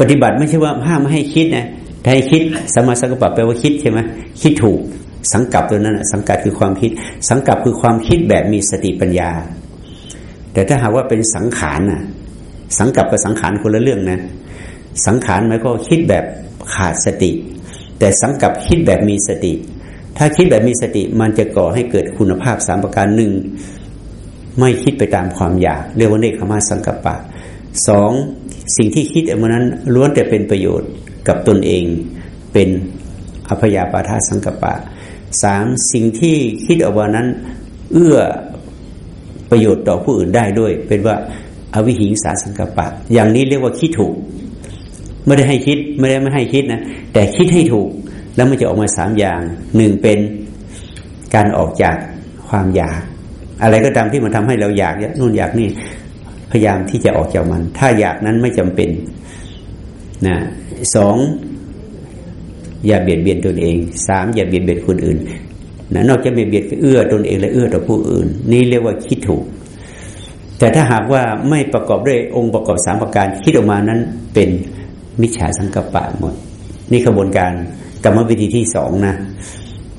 ปฏิบัติไม่ใช่ว่าห้ามไม่ให้คิดนะ ถ้าให้คิดสมาสังกปะแปลว่าคิดใช่ไหมคิดถูกสังกัปตัวนั้นสังกัดคือความคิด สังกัปคือความคิดแบบมีสติปัญญา แต่ถ้าหากว่าเป็นสังขารน่ะ สังกัปกับสังขารคนละเรื่องนะ สังขารมันก็คิดแบบขาดสติ แต่สังกัปคิดแบบมีสติ ถ้าคิดแบบมีสติมันจะก่อให้เกิดคุณภาพสามประการหนึ่งไม่คิดไปตามความอยาก เรียกว่าเนคขมาสังกัปปะสองสิ่งที่คิดออกมานั้นล้วนแต่เป็นประโยชน์ กับตนเองเป็นอภยาปาทาสังกปะสามสิ่งที่คิดออกมานั้น เอื้อประโยชน์ต่อผู้อื่นได้ด้วย เป็นว่าอาวิหิงสาสังกปะ อย่างนี้เรียกว่าคิดถูก ไม่ได้ให้คิดไม่ได้ไม่ให้คิดนะแต่คิดให้ถูกแล้วมันจะออกมาสามอย่างหนึ่งเป็นการออกจากความอยาก อะไรก็ตามที่มันทำให้เราอยากนู่นอยากนี่พยายามที่จะออกจากมัน ถ้าอยากนั้นไม่จำเป็นนะ สองอย่าเบียดเบียนตนเองสามอย่าเบียดเบียนคนอื่นนะนอกจากเบียดเบียนเอื้อตนเองและเอื้อต่อผู้อื่น นี่เรียกว่าคิดถูก แต่ถ้าหากว่าไม่ประกอบด้วยองค์ประกอบสามประการคิดออกมานั้นเป็นมิจฉาสังกปะหมด นี่กระบวนการกรรมวิธีที่สองนะ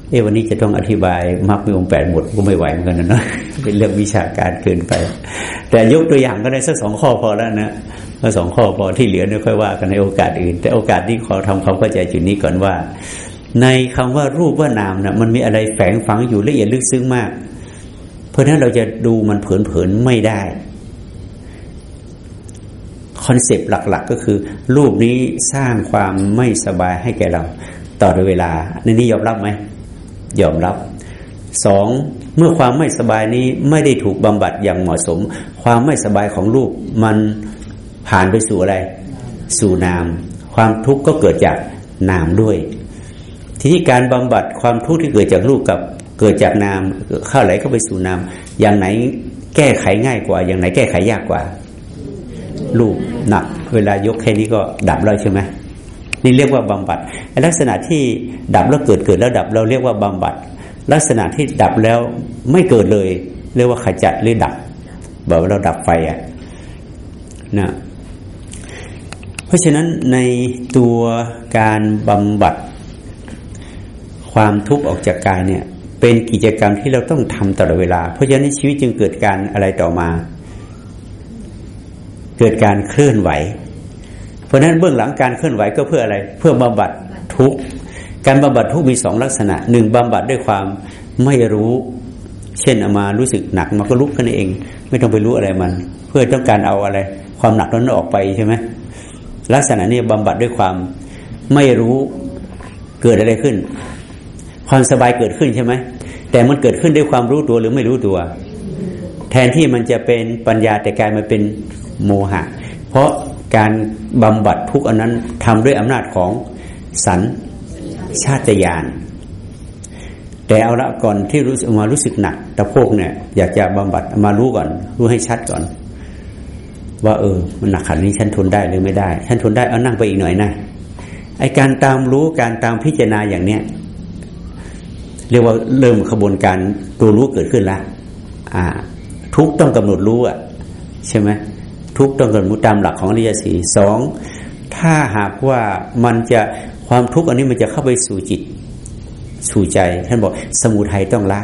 เอวันนี้จะต้องอธิบายมรรคมีองค์แปดหมดก็ไม่ไหวเหมือนกันนะเนาะเป็นเรื่องวิชาการเกินไป แต่ยกตัวอย่างก็ได้สักสองข้อพอแล้วนะ ก็สองข้อพอที่เหลือเนี่ยค่อยว่ากันในโอกาสอื่น แต่โอกาสนี้ขอทำความเข้าใจจุดนี้ก่อนว่า ในคำว่ารูปว่านามนะ่ะมันมีอะไรแฝงฝังอยู่ละเอียดลึกซึ้งมาก เพราะฉะนั้นเราจะดูมันเผินๆไม่ได้คอนเซปต์หลัก ๆ ก็คือ รูปนี้สร้างความไม่สบายให้แก่เราต่อเวลาในนี้ยอมรับไหมยอมรับสองเมื่อความไม่สบายนี้ไม่ได้ถูกบำบัดอย่างเหมาะสม ความไม่สบายของรูปมัน ผ่านไปสู่อะไร สู่นาม ความทุกข์ก็เกิดจากนามด้วย ทีนี้การบำบัดความทุกข์ที่เกิดจากรูปกับเกิดจากนามเข้าไหลก็ไปสู่นาม อย่างไหนแก้ไขง่ายกว่า อย่างไหนแก้ไขยากกว่า รูปหนัก เวลายกแค่นี้ก็ดับแล้วใช่ไหมนี่เรียกว่าบำบัดลักษณะที่ดับแล้วเกิดเกิดแล้วดับเราเรียกว่าบำบัด ลักษณะที่ดับแล้วไม่เกิดเลย เรียกว่าขจัดหรือดับบอกว่าเราดับไฟอะนะ เพราะฉะนั้นในตัวการบำบัดความทุกข์ออกจากกายเนี่ยเป็นกิจกรรมที่เราต้องทำตลอดเวลา เพราะฉะนั้นชีวิตจึงเกิดการอะไรต่อมา เกิดการเคลื่อนไหว เพราะฉะนั้นเบื้องหลังการเคลื่อนไหวก็เพื่ออะไร เพื่อบำบัดทุกข์การบำบัดทุกข์มีสองลักษณะหนึ่งบำบัดด้วยความไม่รู้ เช่นเอามารู้สึกหนักมันก็ลุกขึ้นเอง ไม่ต้องไปรู้อะไรมัน เพื่อต้องการเอาอะไร ความหนักนั้นออกไปใช่ไหม ลักษณะนี้บำบัดด้วยความไม่รู้เกิดอะไรขึ้น ความสบายเกิดขึ้นใช่ไหมแต่มันเกิดขึ้นด้วยความรู้ตัวหรือไม่รู้ตัว แทนที่มันจะเป็นปัญญาแต่กลายมาเป็นโมหะ เพราะการบำบัดทุกอันนั้นทำด้วยอำนาจของสันชาตญาณแต่เอาละก่อนที่รู้มารู้สึกหนักตะโพกเนี่ยอยากจะบำบัดมารู้ก่อน รู้ให้ชัดก่อน ว่าเออ มันหนักขันนี้ฉันทนได้หรือไม่ได้ ฉันทนได้เอานั่งไปอีกหน่อยนะไอการตามรู้การตามพิจารณาอย่างเนี้ยเรียกว่าเริ่มขบวนการตัวรู้เกิดขึ้นและอ่า ทุกต้องกำหนดรู้อะ ใช่ไหมทุกต้องกำหนดตามหลักของอริยสีสองถ้าหากว่ามันจะความทุกข์อันนี้มันจะเข้าไปสู่จิต สู่ใจ ท่านบอกสมุทัยต้องละ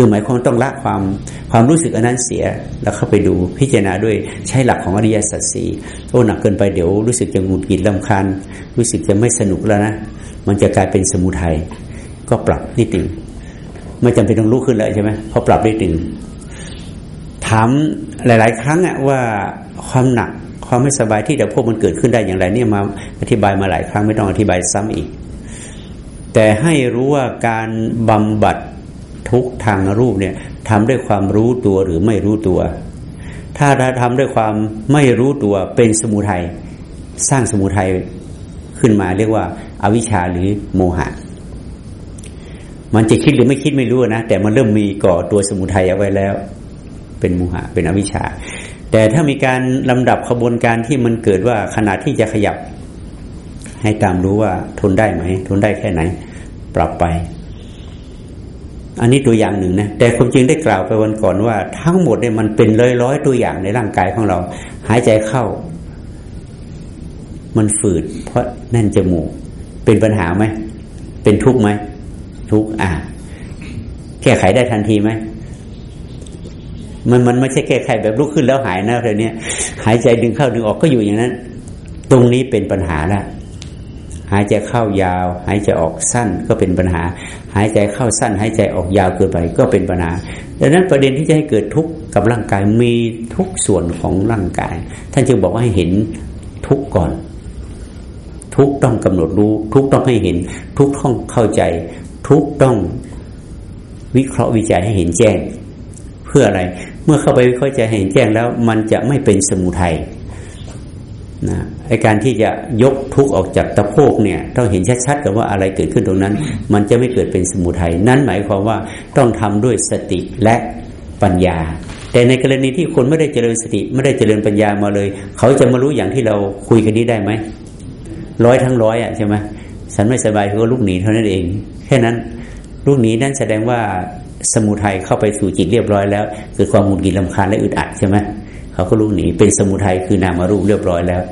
คือหมายความต้องละความความรู้สึกอันนั้นเสียแล้วเข้าไปดูพิจารณาด้วยใช้หลักของอริยสัจสี่โอ้หนักเกินไปเดี๋ยวรู้สึกจะหงุดหงิดลำคาญรู้สึกจะไม่สนุกแล้วนะมันจะกลายเป็นสมุทัยก็ปรับนิดหนึ่งไม่จำเป็นต้องรู้ขึ้นเลยใช่ไหมพอปรับนิดหนึ่งถามหลาย ๆ ครั้งอะว่าความหนักความไม่สบายที่เดี๋ยวพวกมันเกิดขึ้นได้อย่างไรเนี่ยมาอธิบายมาหลายครั้งไม่ต้องอธิบายซ้ำอีก แต่ให้รู้ว่าการบำบัด ทุกทางรูปเนี่ยทำด้วยความรู้ตัวหรือไม่รู้ตัว ถ้าถ้าทำด้วยความไม่รู้ตัวเป็นสมุทัยสร้างสมุทัยขึ้นมาเรียกว่าอาวิชชาหรือโมหะ มันจะคิดหรือไม่คิดไม่รู้นะ แต่มันเริ่มมีก่อตัวสมุทัยเอาไว้แล้ว เป็นโมหะ เป็นอวิชชา แต่ถ้ามีการลำดับขบวนการที่มันเกิดว่าขนาดที่จะขยับ ให้ตามรู้ว่าทนได้ไหม ทนได้แค่ไหน ปรับไป อันนี้ตัวอย่างหนึ่งนะแต่ความจริงได้กล่าวไปวันก่อนว่า ทั้งหมดเนี่ยมันเป็นร้อยร้อยตัวอย่างในร่างกายของเรา หายใจเข้า มันฝืด เพราะแน่นจมูก เป็นปัญหาไหมเป็นทุกข์ไหมทุกข์อ่าแก้ไขได้ทันทีไหมมันมันไม่ใช่แก้ไขแบบลุกขึ้นแล้วหายนะเดี๋ยวนี้หายใจดึงเข้าดึงออกก็อยู่อย่างนั้น ตรงนี้เป็นปัญหาละ หายใจเข้ายาว หายใจออกสั้นก็เป็นปัญหา หายใจเข้าสั้น หายใจออกยาวเกินไปก็เป็นปัญหา ดังนั้นประเด็นที่จะให้เกิดทุกข์กับร่างกายมีทุกส่วนของร่างกาย ท่านจึงบอกว่าให้เห็นทุกข์ก่อน ทุกต้องกำหนดรู้ ทุกต้องให้เห็น ทุกต้องเข้าใจ ทุกต้องวิเคราะห์วิจัยให้เห็นแจ้ง เพื่ออะไร เมื่อเข้าไปวิเคราะห์ใจเห็นแจ้งแล้ว มันจะไม่เป็นสมุทัยนะ ไอการที่จะยกทุกออกจากตะโพกเนี่ยต้องเห็นชัดๆกับว่าอะไรเกิดขึ้นตรงนั้น มันจะไม่เกิดเป็นสมุทัยนั้นหมายความว่าต้องทำด้วยสติและปัญญา แต่ในกรณีที่คนไม่ได้เจริญสติ ไม่ได้เจริญปัญญามาเลย เขาจะมารู้อย่างที่เราคุยกันนี้ได้ไหมร้อยทั้งร้อยอะใช่ไหมฉันไม่สบายก็ลูกหนีเท่านั้นเองแค่นั้นลูกหนีนั่นแสดงว่าสมุทัยเข้าไปสู่จิตเรียบร้อยแล้วเกิดความหงุดหงิดลำคาญและอึดอัดใช่ไหม เขาก็ลูกหนีเป็นสมุทัยคือนามารูปเรียบร้อยแล้ว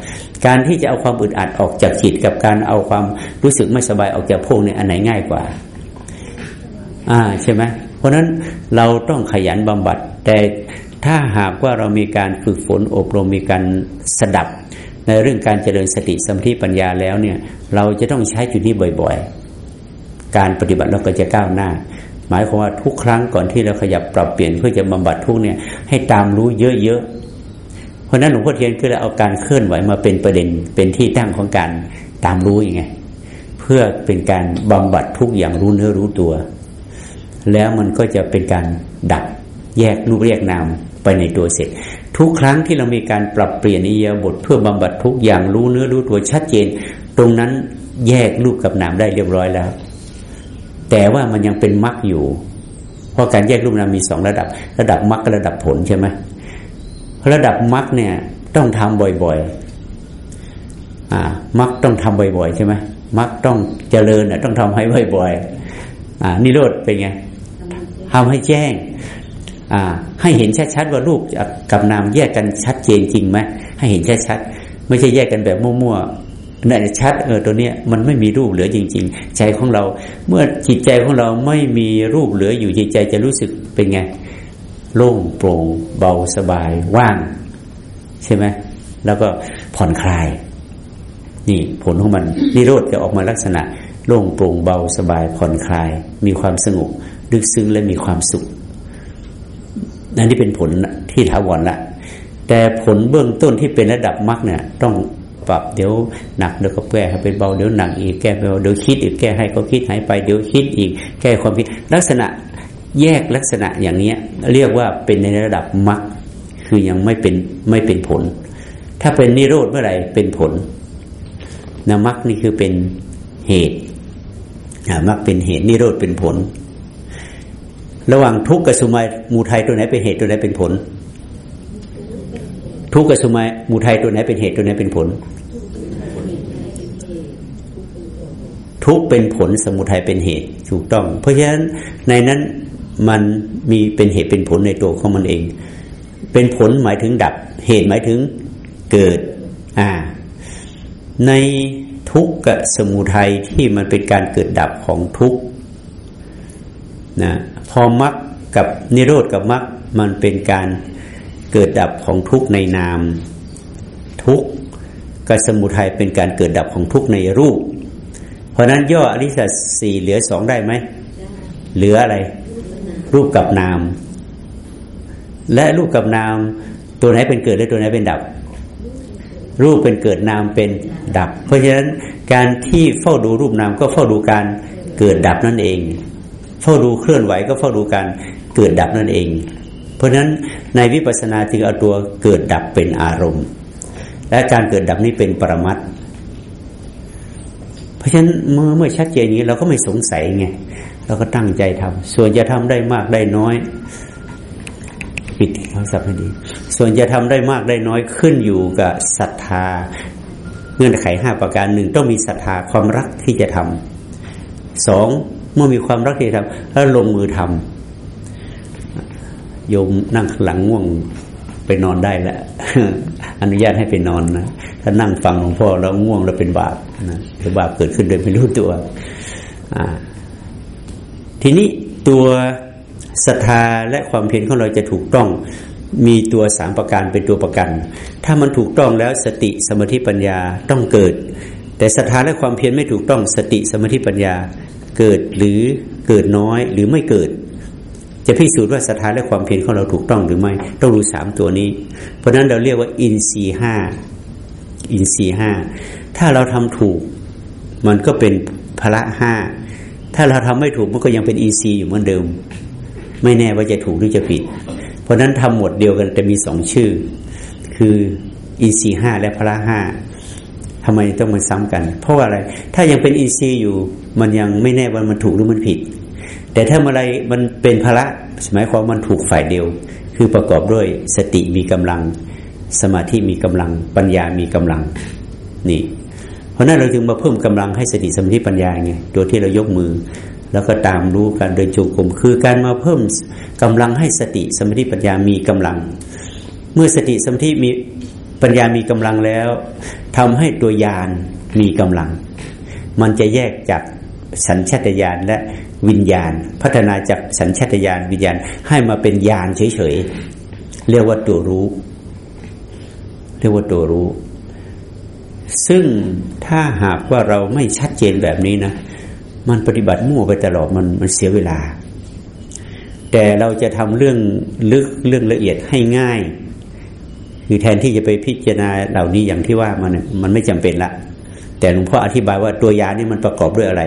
การที่จะเอาความอึดอัดออกจากจิตกับการเอาความรู้สึกไม่สบายออกจากพวกเนี่ยอันไหนง่ายกว่า อ่าใช่ไหมเพราะนั้นเราต้องขยันบำบัด แต่ถ้าหากว่าเรามีการฝึกฝนอบรมมีการสดับ ในเรื่องการเจริญสติสมธิปัญญาแล้วเนี่ย เราจะต้องใช้จุดนี้บ่อยๆ การปฏิบัติเราก็จะก้าวหน้าหมายความว่าทุกครั้งก่อนที่เราขยับปรับเปลี่ยนเพื่อจะบำบัดทุกเนี่ยให้ตามรู้เยอะๆ เพราะนั้นหลวงพ่อเทียนก็เลยเอาการเคลื่อนไหวมาเป็นประเด็นเป็นที่ตั้งของการตามรู้ยังไง เพื่อเป็นการบำบัดทุกอย่างรู้เนื้อรู้ตัว แล้วมันก็จะเป็นการดับแยกรูปเรียกนามไปในตัวเสร็จ ทุกครั้งที่เรามีการปรับเปลี่ยนอิยาบทเพื่อบำบัดทุกอย่างรู้เนื้อรู้ตัวชัดเจน ตรงนั้นแยกรูปกับนามได้เรียบร้อยแล้ว แต่ว่ามันยังเป็นมรรคอยู่ เพราะการแยกรูปนามมีสองระดับ ระดับมรรคระดับผลใช่ไหม ระดับมรรคเนี่ย ต้องทำบ่อยๆอ่ามรรคต้องทำบ่อยๆใช่ไหมมรรคต้องเจริญอะต้องทำให้บ่อยๆอ่านิโรธเป็นไงทำให้แจ้งให้เห็นชัดๆว่ารูปกับนามแยกกันชัดเจนจริงไหมให้เห็นชัดๆไม่ใช่แยกกันแบบมั่วๆนี่ชัดเออตัวเนี้ยมันไม่มีรูปเหลือจริง ๆ ใจของเรา เมื่อจิตใจของเราไม่มีรูปเหลืออยู่จิตใจจะรู้สึกเป็นไง โล่งโปร่งเบาสบายว่าง ใช่ไหมแล้วก็ผ่อนคลาย นี่ผลของมันนิโรธจะออกมาลักษณะ โล่งโปร่งเบาสบายผ่อนคลาย มีความสงบลึกซึ้งและมีความสุขนั่นที่เป็นผลที่ถาวรละแต่ผลเบื้องต้นที่เป็นระดับมรรคเนี่ย ต้องปรับเดี๋ยวหนักเดี๋ยวก็แก้ให้เป็นเบาเดี๋ยวหนักอีกแก้ไปเบาเดี๋ยวคิดอีกแก้ให้ก็คิดหายไปเดี๋ยวคิดอีก แก้ความคิด ลักษณะ แยกลักษณะอย่างเนี้ยเรียกว่าเป็นในระดับมรรคคือยังไม่เป็นไม่เป็นผล ถ้าเป็นนิโรธเมื่อไหร่เป็นผลนะมรรคนี่คือเป็นเหตุมรรคเป็นเหตุนิโรธเป็นผล ระหว่างทุกข์กับสมัยมูทัยตัวไหนเป็นเหตุตัวไหนเป็นผล ทุกข์กับสมัยมูทัยตัวไหนเป็นเหตุตัวไหนเป็นผล ทุกเป็นผลสมุทัยเป็นเหตุถูกต้อง เพราะฉะนั้นในนั้น มันมีเป็นเหตุเป็นผลในตัวของมันเอง เป็นผลหมายถึงดับ เหตุหมายถึงเกิด อ่า ในทุกข์กับสมุทัยที่มันเป็นการเกิดดับของทุกข์นะพอมรรคกับนิโรธกับมรรคมันเป็นการเกิดดับของทุกในนาม ทุกกับสมุทัยเป็นการเกิดดับของทุกในรูป เพราะนั้นย่ออริสัตสี่เหลือสองได้ไหม เหลืออะไร รูปกับนาม และรูปกับนาม ตัวไหนเป็นเกิดและตัวไหนเป็นดับ รูปเป็นเกิดนามเป็นดับ เพราะฉะนั้นการที่เฝ้าดูรูปนามก็เฝ้าดูการเกิดดับนั่นเอง เฝ้าดูเคลื่อนไหวก็เฝ้าดูการเกิดดับนั่นเอง เพราะฉะนั้นในวิปัสสนาจึงเอาตัวเกิดดับเป็นอารมณ์ และการเกิดดับนี้เป็นปรมัตราะฉะนั้นเมื่อเมื่อชัดเจนอย่างนี้เราก็ไม่สงสัยไง เราก็ตั้งใจทำส่วนจะทำได้มากได้น้อย ปิดโทรศัพท์ให้ดี ส่วนจะทำได้มากได้น้อยขึ้นอยู่กับศรัทธา เงื่อนไขห้าประการหนึ่งต้องมีศรัทธาความรักที่จะทำสองเมื่อมีความรักที่จะทำแล้วลงมือทำโยมนั่งหลังง่วงไปนอนได้แล้วอนุญาตให้ไปนอนนะถ้านั่งฟังหลวงพ่อแล้วง่วงแล้วเป็นบาปนะบาปเกิดขึ้นโดยไม่รู้ตัวอ่า ทีนี้ตัวศรัทธาและความเพียรของเราจะถูกต้องมีตัวสามประการเป็นตัวประกัน ถ้ามันถูกต้องแล้วสติสมาธิปัญญาต้องเกิด แต่ศรัทธาและความเพียรไม่ถูกต้องสติสมาธิปัญญาเกิดหรือเกิดน้อยหรือไม่เกิด จะพิสูจน์ว่าศรัทธาและความเพียรของเราถูกต้องหรือไม่ต้องรู้สามตัวนี้ เพราะนั้นเราเรียกว่าอินทรีห้าอินทรีห้าถ้าเราทำถูก มันก็เป็นพละห้า ถ้าเราทำไม่ถูกมันก็ยังเป็นอินทรีอยู่เหมือนเดิม ไม่แน่ว่าจะถูกหรือจะผิด เพราะนั้นทำหมดเดียวกันแต่มีสองชื่อ คืออินทรีห้าและพละห้าทำไมต้องมาซ้ำกัน เพราะว่าอะไร ถ้ายังเป็นอินทรีอยู่ มันยังไม่แน่ว่ามันถูกหรือมันผิด แต่ถ้าอะไรมันเป็นพละหมายความมันถูกฝ่ายเดียว คือประกอบด้วยสติมีกำลัง สมาธิมีกำลัง ปัญญามีกำลัง นี่ เพราะนั้นเราจึงมาเพิ่มกำลังให้สติสมาธิปัญญาไงโดยที่เรายกมือ แล้วก็ตามรู้การเดินจงกรมคือการมาเพิ่มกำลังให้สติสมาธิปัญญามีกำลัง เมื่อสติสมาธิมีปัญญามีกำลังแล้วทำให้ตัวยานมีกำลัง มันจะแยกจากสัญชาตญาณและวิญญาณ พัฒนาจากสัญชาตญาณวิญญาณให้มาเป็นญาณเฉยๆเรียกว่าตัวรู้ เรียกว่าตัวรู้ ซึ่งถ้าหากว่าเราไม่ชัดเจนแบบนี้นะ มันปฏิบัติมั่วไปตลอดมันมันเสียเวลา แต่เราจะทำเรื่องลึกเรื่องละเอียดให้ง่าย คือแทนที่จะไปพิจารณาเหล่านี้อย่างที่ว่ามันมันไม่จำเป็นละ แต่หลวงพ่ออธิบายว่าตัวยานี่มันประกอบด้วยอะไร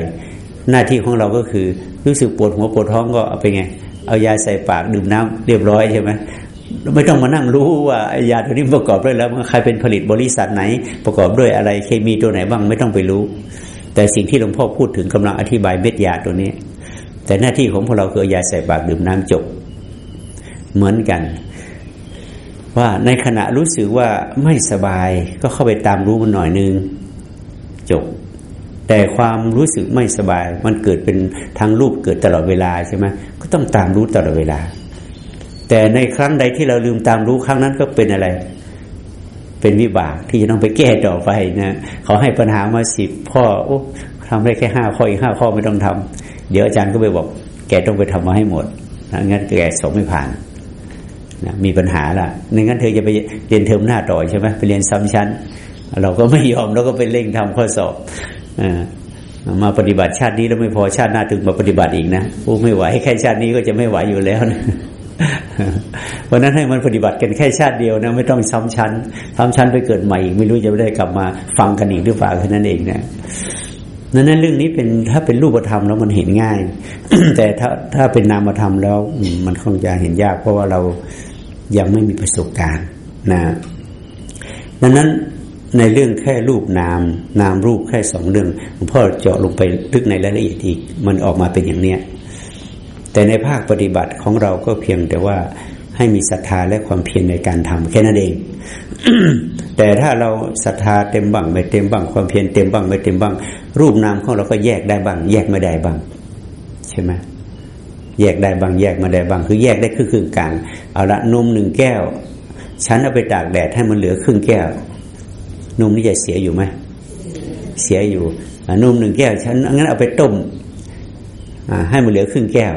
หน้าที่ของเราก็คือรู้สึกปวดหัวปวดท้องก็เอาไปไง เอายาใส่ปากดื่มน้ำเรียบร้อยใช่ไหม ไม่ต้องมานั่งรู้ว่ายาตัวนี้ประกอบด้วยแล้วใครเป็นผลิตบริษัทไหน ประกอบด้วยอะไรเคมีตัวไหนบ้างไม่ต้องไปรู้ แต่สิ่งที่หลวงพ่อพูดถึงกำลังอธิบายเม็ดยาตัวนี้ แต่หน้าที่ของพวกเราคือยาใส่ปากดื่มน้ำจบ เหมือนกัน ว่าในขณะรู้สึกว่าไม่สบายก็เข้าไปตามรู้มันหน่อยนึงจบแต่ความรู้สึกไม่สบายมันเกิดเป็นทางรูปเกิดตลอดเวลาใช่ไหมก็ต้องตามรู้ตลอดเวลา แต่ในครั้งใดที่เราลืมตามรู้ครั้งนั้นก็เป็นอะไร เป็นวิบากที่จะต้องไปแก้ต่อไปนะเขาให้ปัญหามาสิบข้อโอ้ทำได้แค่ห้าข้ออีกห้าข้อไม่ต้องทำเดี๋ยวอาจารย์ก็ไปบอก แกต้องไปทำมาให้หมดนะงั้นแกสอบไม่ผ่านนะมีปัญหาละในงั้นเธอจะไปเรียนเทอมหน้าต่อใช่ไหมไปเรียนซ้ำชั้น เราก็ไม่ยอมเราก็ไปเร่งทำข้อสอบอมาปฏิบัติชาตินี้แล้วไม่พอชาติหน้าถึงมาปฏิบัติอีกนะโอ้ไม่ไหวแค่ชาตินี้ก็จะไม่ไหวอยู่แล้วนะ เพราะนั้นให้มันปฏิบัติกันแค่ชาติเดียวนะไม่ต้องซ้ำชั้นซ้ำชั้นไปเกิดใหม่อีกไม่รู้จะได้กลับมาฟังกันอีกหรือเปล่าแค่นั้นเองนะนั้นเรื่องนี้เป็นถ้าเป็นรูปธรรมแล้วมันเห็นง่าย แต่ถ้าถ้าเป็นนามธรรมแล้วมันคงจะเห็นยาก เพราะว่าเรายังไม่มีประสบการณ์นะดังนั้นในเรื่องแค่รูปนาม นามรูปแค่สองเรื่องหลวงพ่อเจาะลงไปลึกในรายละเอียดอีก มันออกมาเป็นอย่างเนี้ย แต่ในภาคปฏิบัติของเราก็เพียงแต่ว่าให้มีศรัทธาและความเพียรในการทำแค่นั้นเอง แต่ถ้าเราศรัทธาเต็มบ้างไม่เต็มบ้างความเพียรเต็มบ้างไม่เต็มบ้าง รูปนามของเราก็แยกได้บ้าง แยกไม่ได้บ้าง ใช่ไหมแยกได้บ้างแยกไมาได้บ้าง คือแยกได้ครึ่งครึ่งกลางเอาละนมหนึ่งแก้ว ฉันเอาไปตากแดดให้มันเหลือครึ่งแก้ว นมนี่จะเสียอยู่ไหมเสียอยู่นมหนึ่งแก้ว ฉันงั้นเอาไปต้มให้มันเหลือครึ่งแก้ว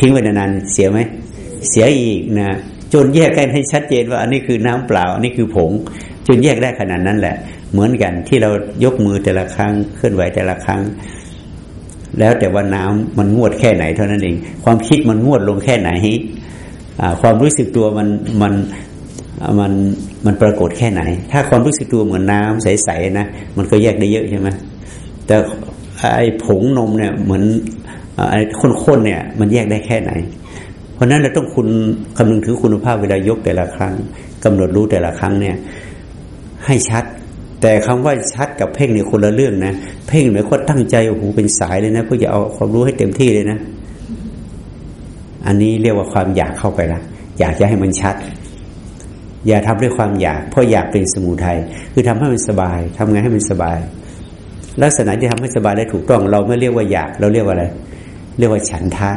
ทิ้งไว้นานๆเสียไหมเสียอีกนะจนแยกกันให้ชัดเจนว่าอันนี้คือน้ำเปล่า อันนี้คือผง จนแยกได้ขนาดนั้นแหละ เหมือนกันที่เรายกมือแต่ละครั้งเคลื่อนไหวแต่ละครั้ง แล้วแต่ว่าน้ำมันงวดแค่ไหนเท่านั้นเอง ความคิดมันงวดลงแค่ไหนความรู้สึกตัวมันมันมันมันปรากฏแค่ไหน ถ้าความรู้สึกตัวเหมือนน้าใสๆนะมันก็แยกได้เยอะใช่ไหมแต่ ไอ้ผงนมเนี่ยเหมือนไอ้ข้นๆเนี่ย มันแยกได้แค่ไหน เพราะนั้นเราต้องคุณคำนึงถึงคุณภาพเวลายกแต่ละครั้งกำหนดรู้แต่ละครั้งเนี่ย ให้ชัด แต่คำว่าชัดกับเพ่งเนี่ยคนละเรื่องนะเพ่งหมายความตั้งใจโอ้โหเป็นสายเลยนะเพื่อจะเอาความรู้ให้เต็มที่เลยนะ อันนี้เรียกว่าความอยากเข้าไปละอยากจะให้มันชัดอย่าทำด้วยความอยาก เพราะอยากเป็นสมุทัยคือทำให้มันสบายทำไงให้มันสบาย ลักษณะที่ทำให้สบายได้ถูกต้อง เราไม่เรียกว่าอยาก เราเรียกว่าอะไร เรียกว่าฉันทะ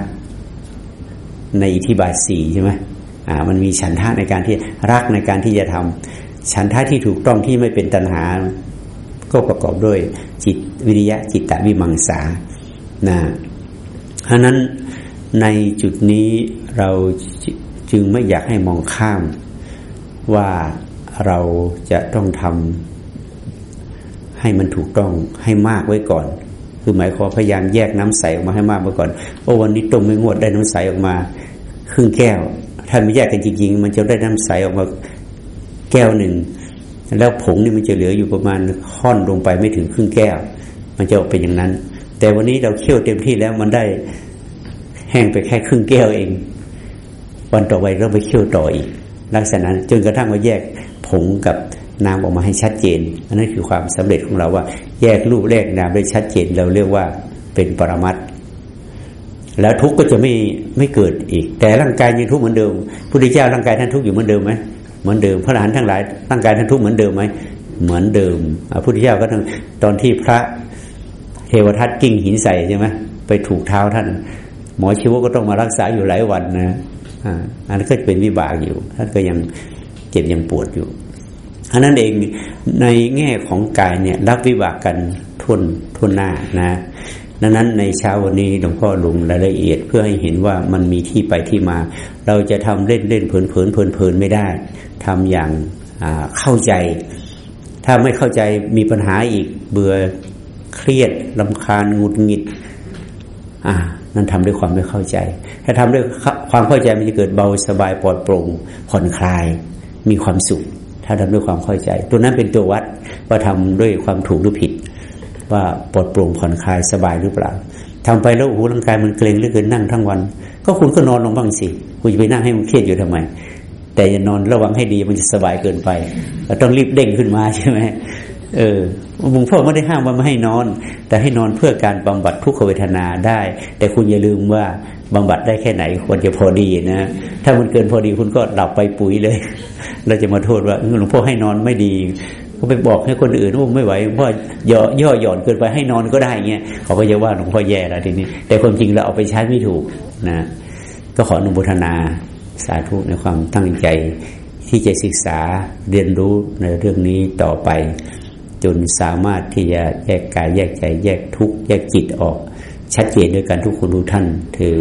ในอิทธิบาทสี่ใช่ไหมอ่า มันมีฉันทะในการที่รักในการที่จะทำฉันทะที่ถูกต้องที่ไม่เป็นตัณหา ก็ประกอบด้วยจิตวิริยะจิตตวิมังสานะเพราะนั้นในจุดนี้เราจึงไม่อยากให้มองข้ามว่าเราจะต้องทำ ให้มันถูกต้องให้มากไว้ก่อน คือหมายความพยายามแยกน้ำใสออกมาให้มากไว้ก่อนโอ้วันนี้ต้มไม่งวดได้น้ำใสออกมาครึ่งแก้ว ถ้าไม่แยกกันจริงๆ มันจะได้น้ำใสออกมาแก้วหนึ่งแล้วผงนี่มันจะเหลืออยู่ประมาณค่อนลงไปไม่ถึงครึ่งแก้ว มันจะออกเป็นอย่างนั้น แต่วันนี้เราเคี่ยวเต็มที่แล้วมันได้แห้งไปแค่ครึ่งแก้วเอง วันต่อไปเราไปเคี่ยวต่ออีกลักษณะจนกระทั่งมาแยกผงกับ น้ำออกมาให้ชัดเจนอันนั้นคือความสำเร็จของเราว่า แยกรูปแยกนามได้ชัดเจน เราเรียกว่าเป็นปรมัตแล้วทุกข์ก็จะไม่ไม่เกิดอีก แต่ร่างกายยังทุกข์เหมือนเดิมพุทธเจ้าร่างกายท่านทุกข์อยู่เหมือนเดิมไหมเหมือนเดิมพระอรหันต์ทั้งหลายร่างกายท่านทุกข์เหมือนเดิมไหมเหมือนเดิมพระพุทธเจ้าก็ตอนที่พระเทวทัตกิ้งหินใส่ใช่ไหมไปถูกเท้าท่าน หมอชีวก็ต้องมารักษาอยู่หลายวันนะอันนั้นก็เป็นวิบากอยู่ ท่านก็ยังเจ็บยังปวดอยู่ อันนั้นเองในแง่ของกายเนี่ย รับวิบากกันทุนทุนหน้านะดังนั้นในเช้าวันนี้หลวงพ่อลงรายละเอียดเพื่อให้เห็นว่ามันมีที่ไปที่มา เราจะทำเล่นเล่นเพลินเพลินเพลินเพลินไม่ได้ทำอย่างเข้าใจ ถ้าไม่เข้าใจมีปัญหาอีกเบื่อเครียดลำคาญงุดหงิด อ่านั่นทำด้วยความไม่เข้าใจ ถ้าทำด้วยความเข้าใจมันจะเกิดเบาสบายปลอดโปร่งผ่อนคลายมีความสุข ถ้าทำด้วยความเข้าใจ ตัวนั้นเป็นตัววัดว่าทำด้วยความถูกหรือผิด ว่าปลดปลงผ่อนคลายสบายหรือเปล่าทำไปแล้วหูร่างกายมันเกร็งหรือเกินนั่งทั้งวัน ก็คุณก็นอนลงบ้างสิคุณจะไปนั่งให้มันเครียดอยู่ทำไม แต่อย่านอนระวังให้ดีมันจะสบายเกินไป ต้องรีบเด้งขึ้นมาใช่ไหม เออหลวงพ่อไม่ได้ห้ามว่าไม่ให้นอน แต่ให้นอนเพื่อการบำบัดทุกขเวทนาได้ แต่คุณอย่าลืมว่าบำบัดได้แค่ไหนควรจะพอดีนะ ถ้ามันเกินพอดีคุณก็หลับไปปุ๋ยเลย เราจะมาโทษว่าหลวงพ่อให้นอนไม่ดีก็ไปบอกให้คนอื่นว่าไม่ไหวเพราย่อย่อหย่อนเกินไปให้นอนก็ได้เงี้ยเขาก็จะว่าหลวงพ่อแย่แล้วทีนี้ แต่ความจริงเราเอาไปใช้ไม่ถูกนะ ก็ขออนุโมทนาสาธุในความตั้งใจที่จะศึกษาเรียนรู้ในเรื่องนี้ต่อไป จนสามารถที่จะแยกกายแยกใจแยกทุกแยกจิตออก ชัดเจนด้วยกันทุกคนทุกท่านเถิ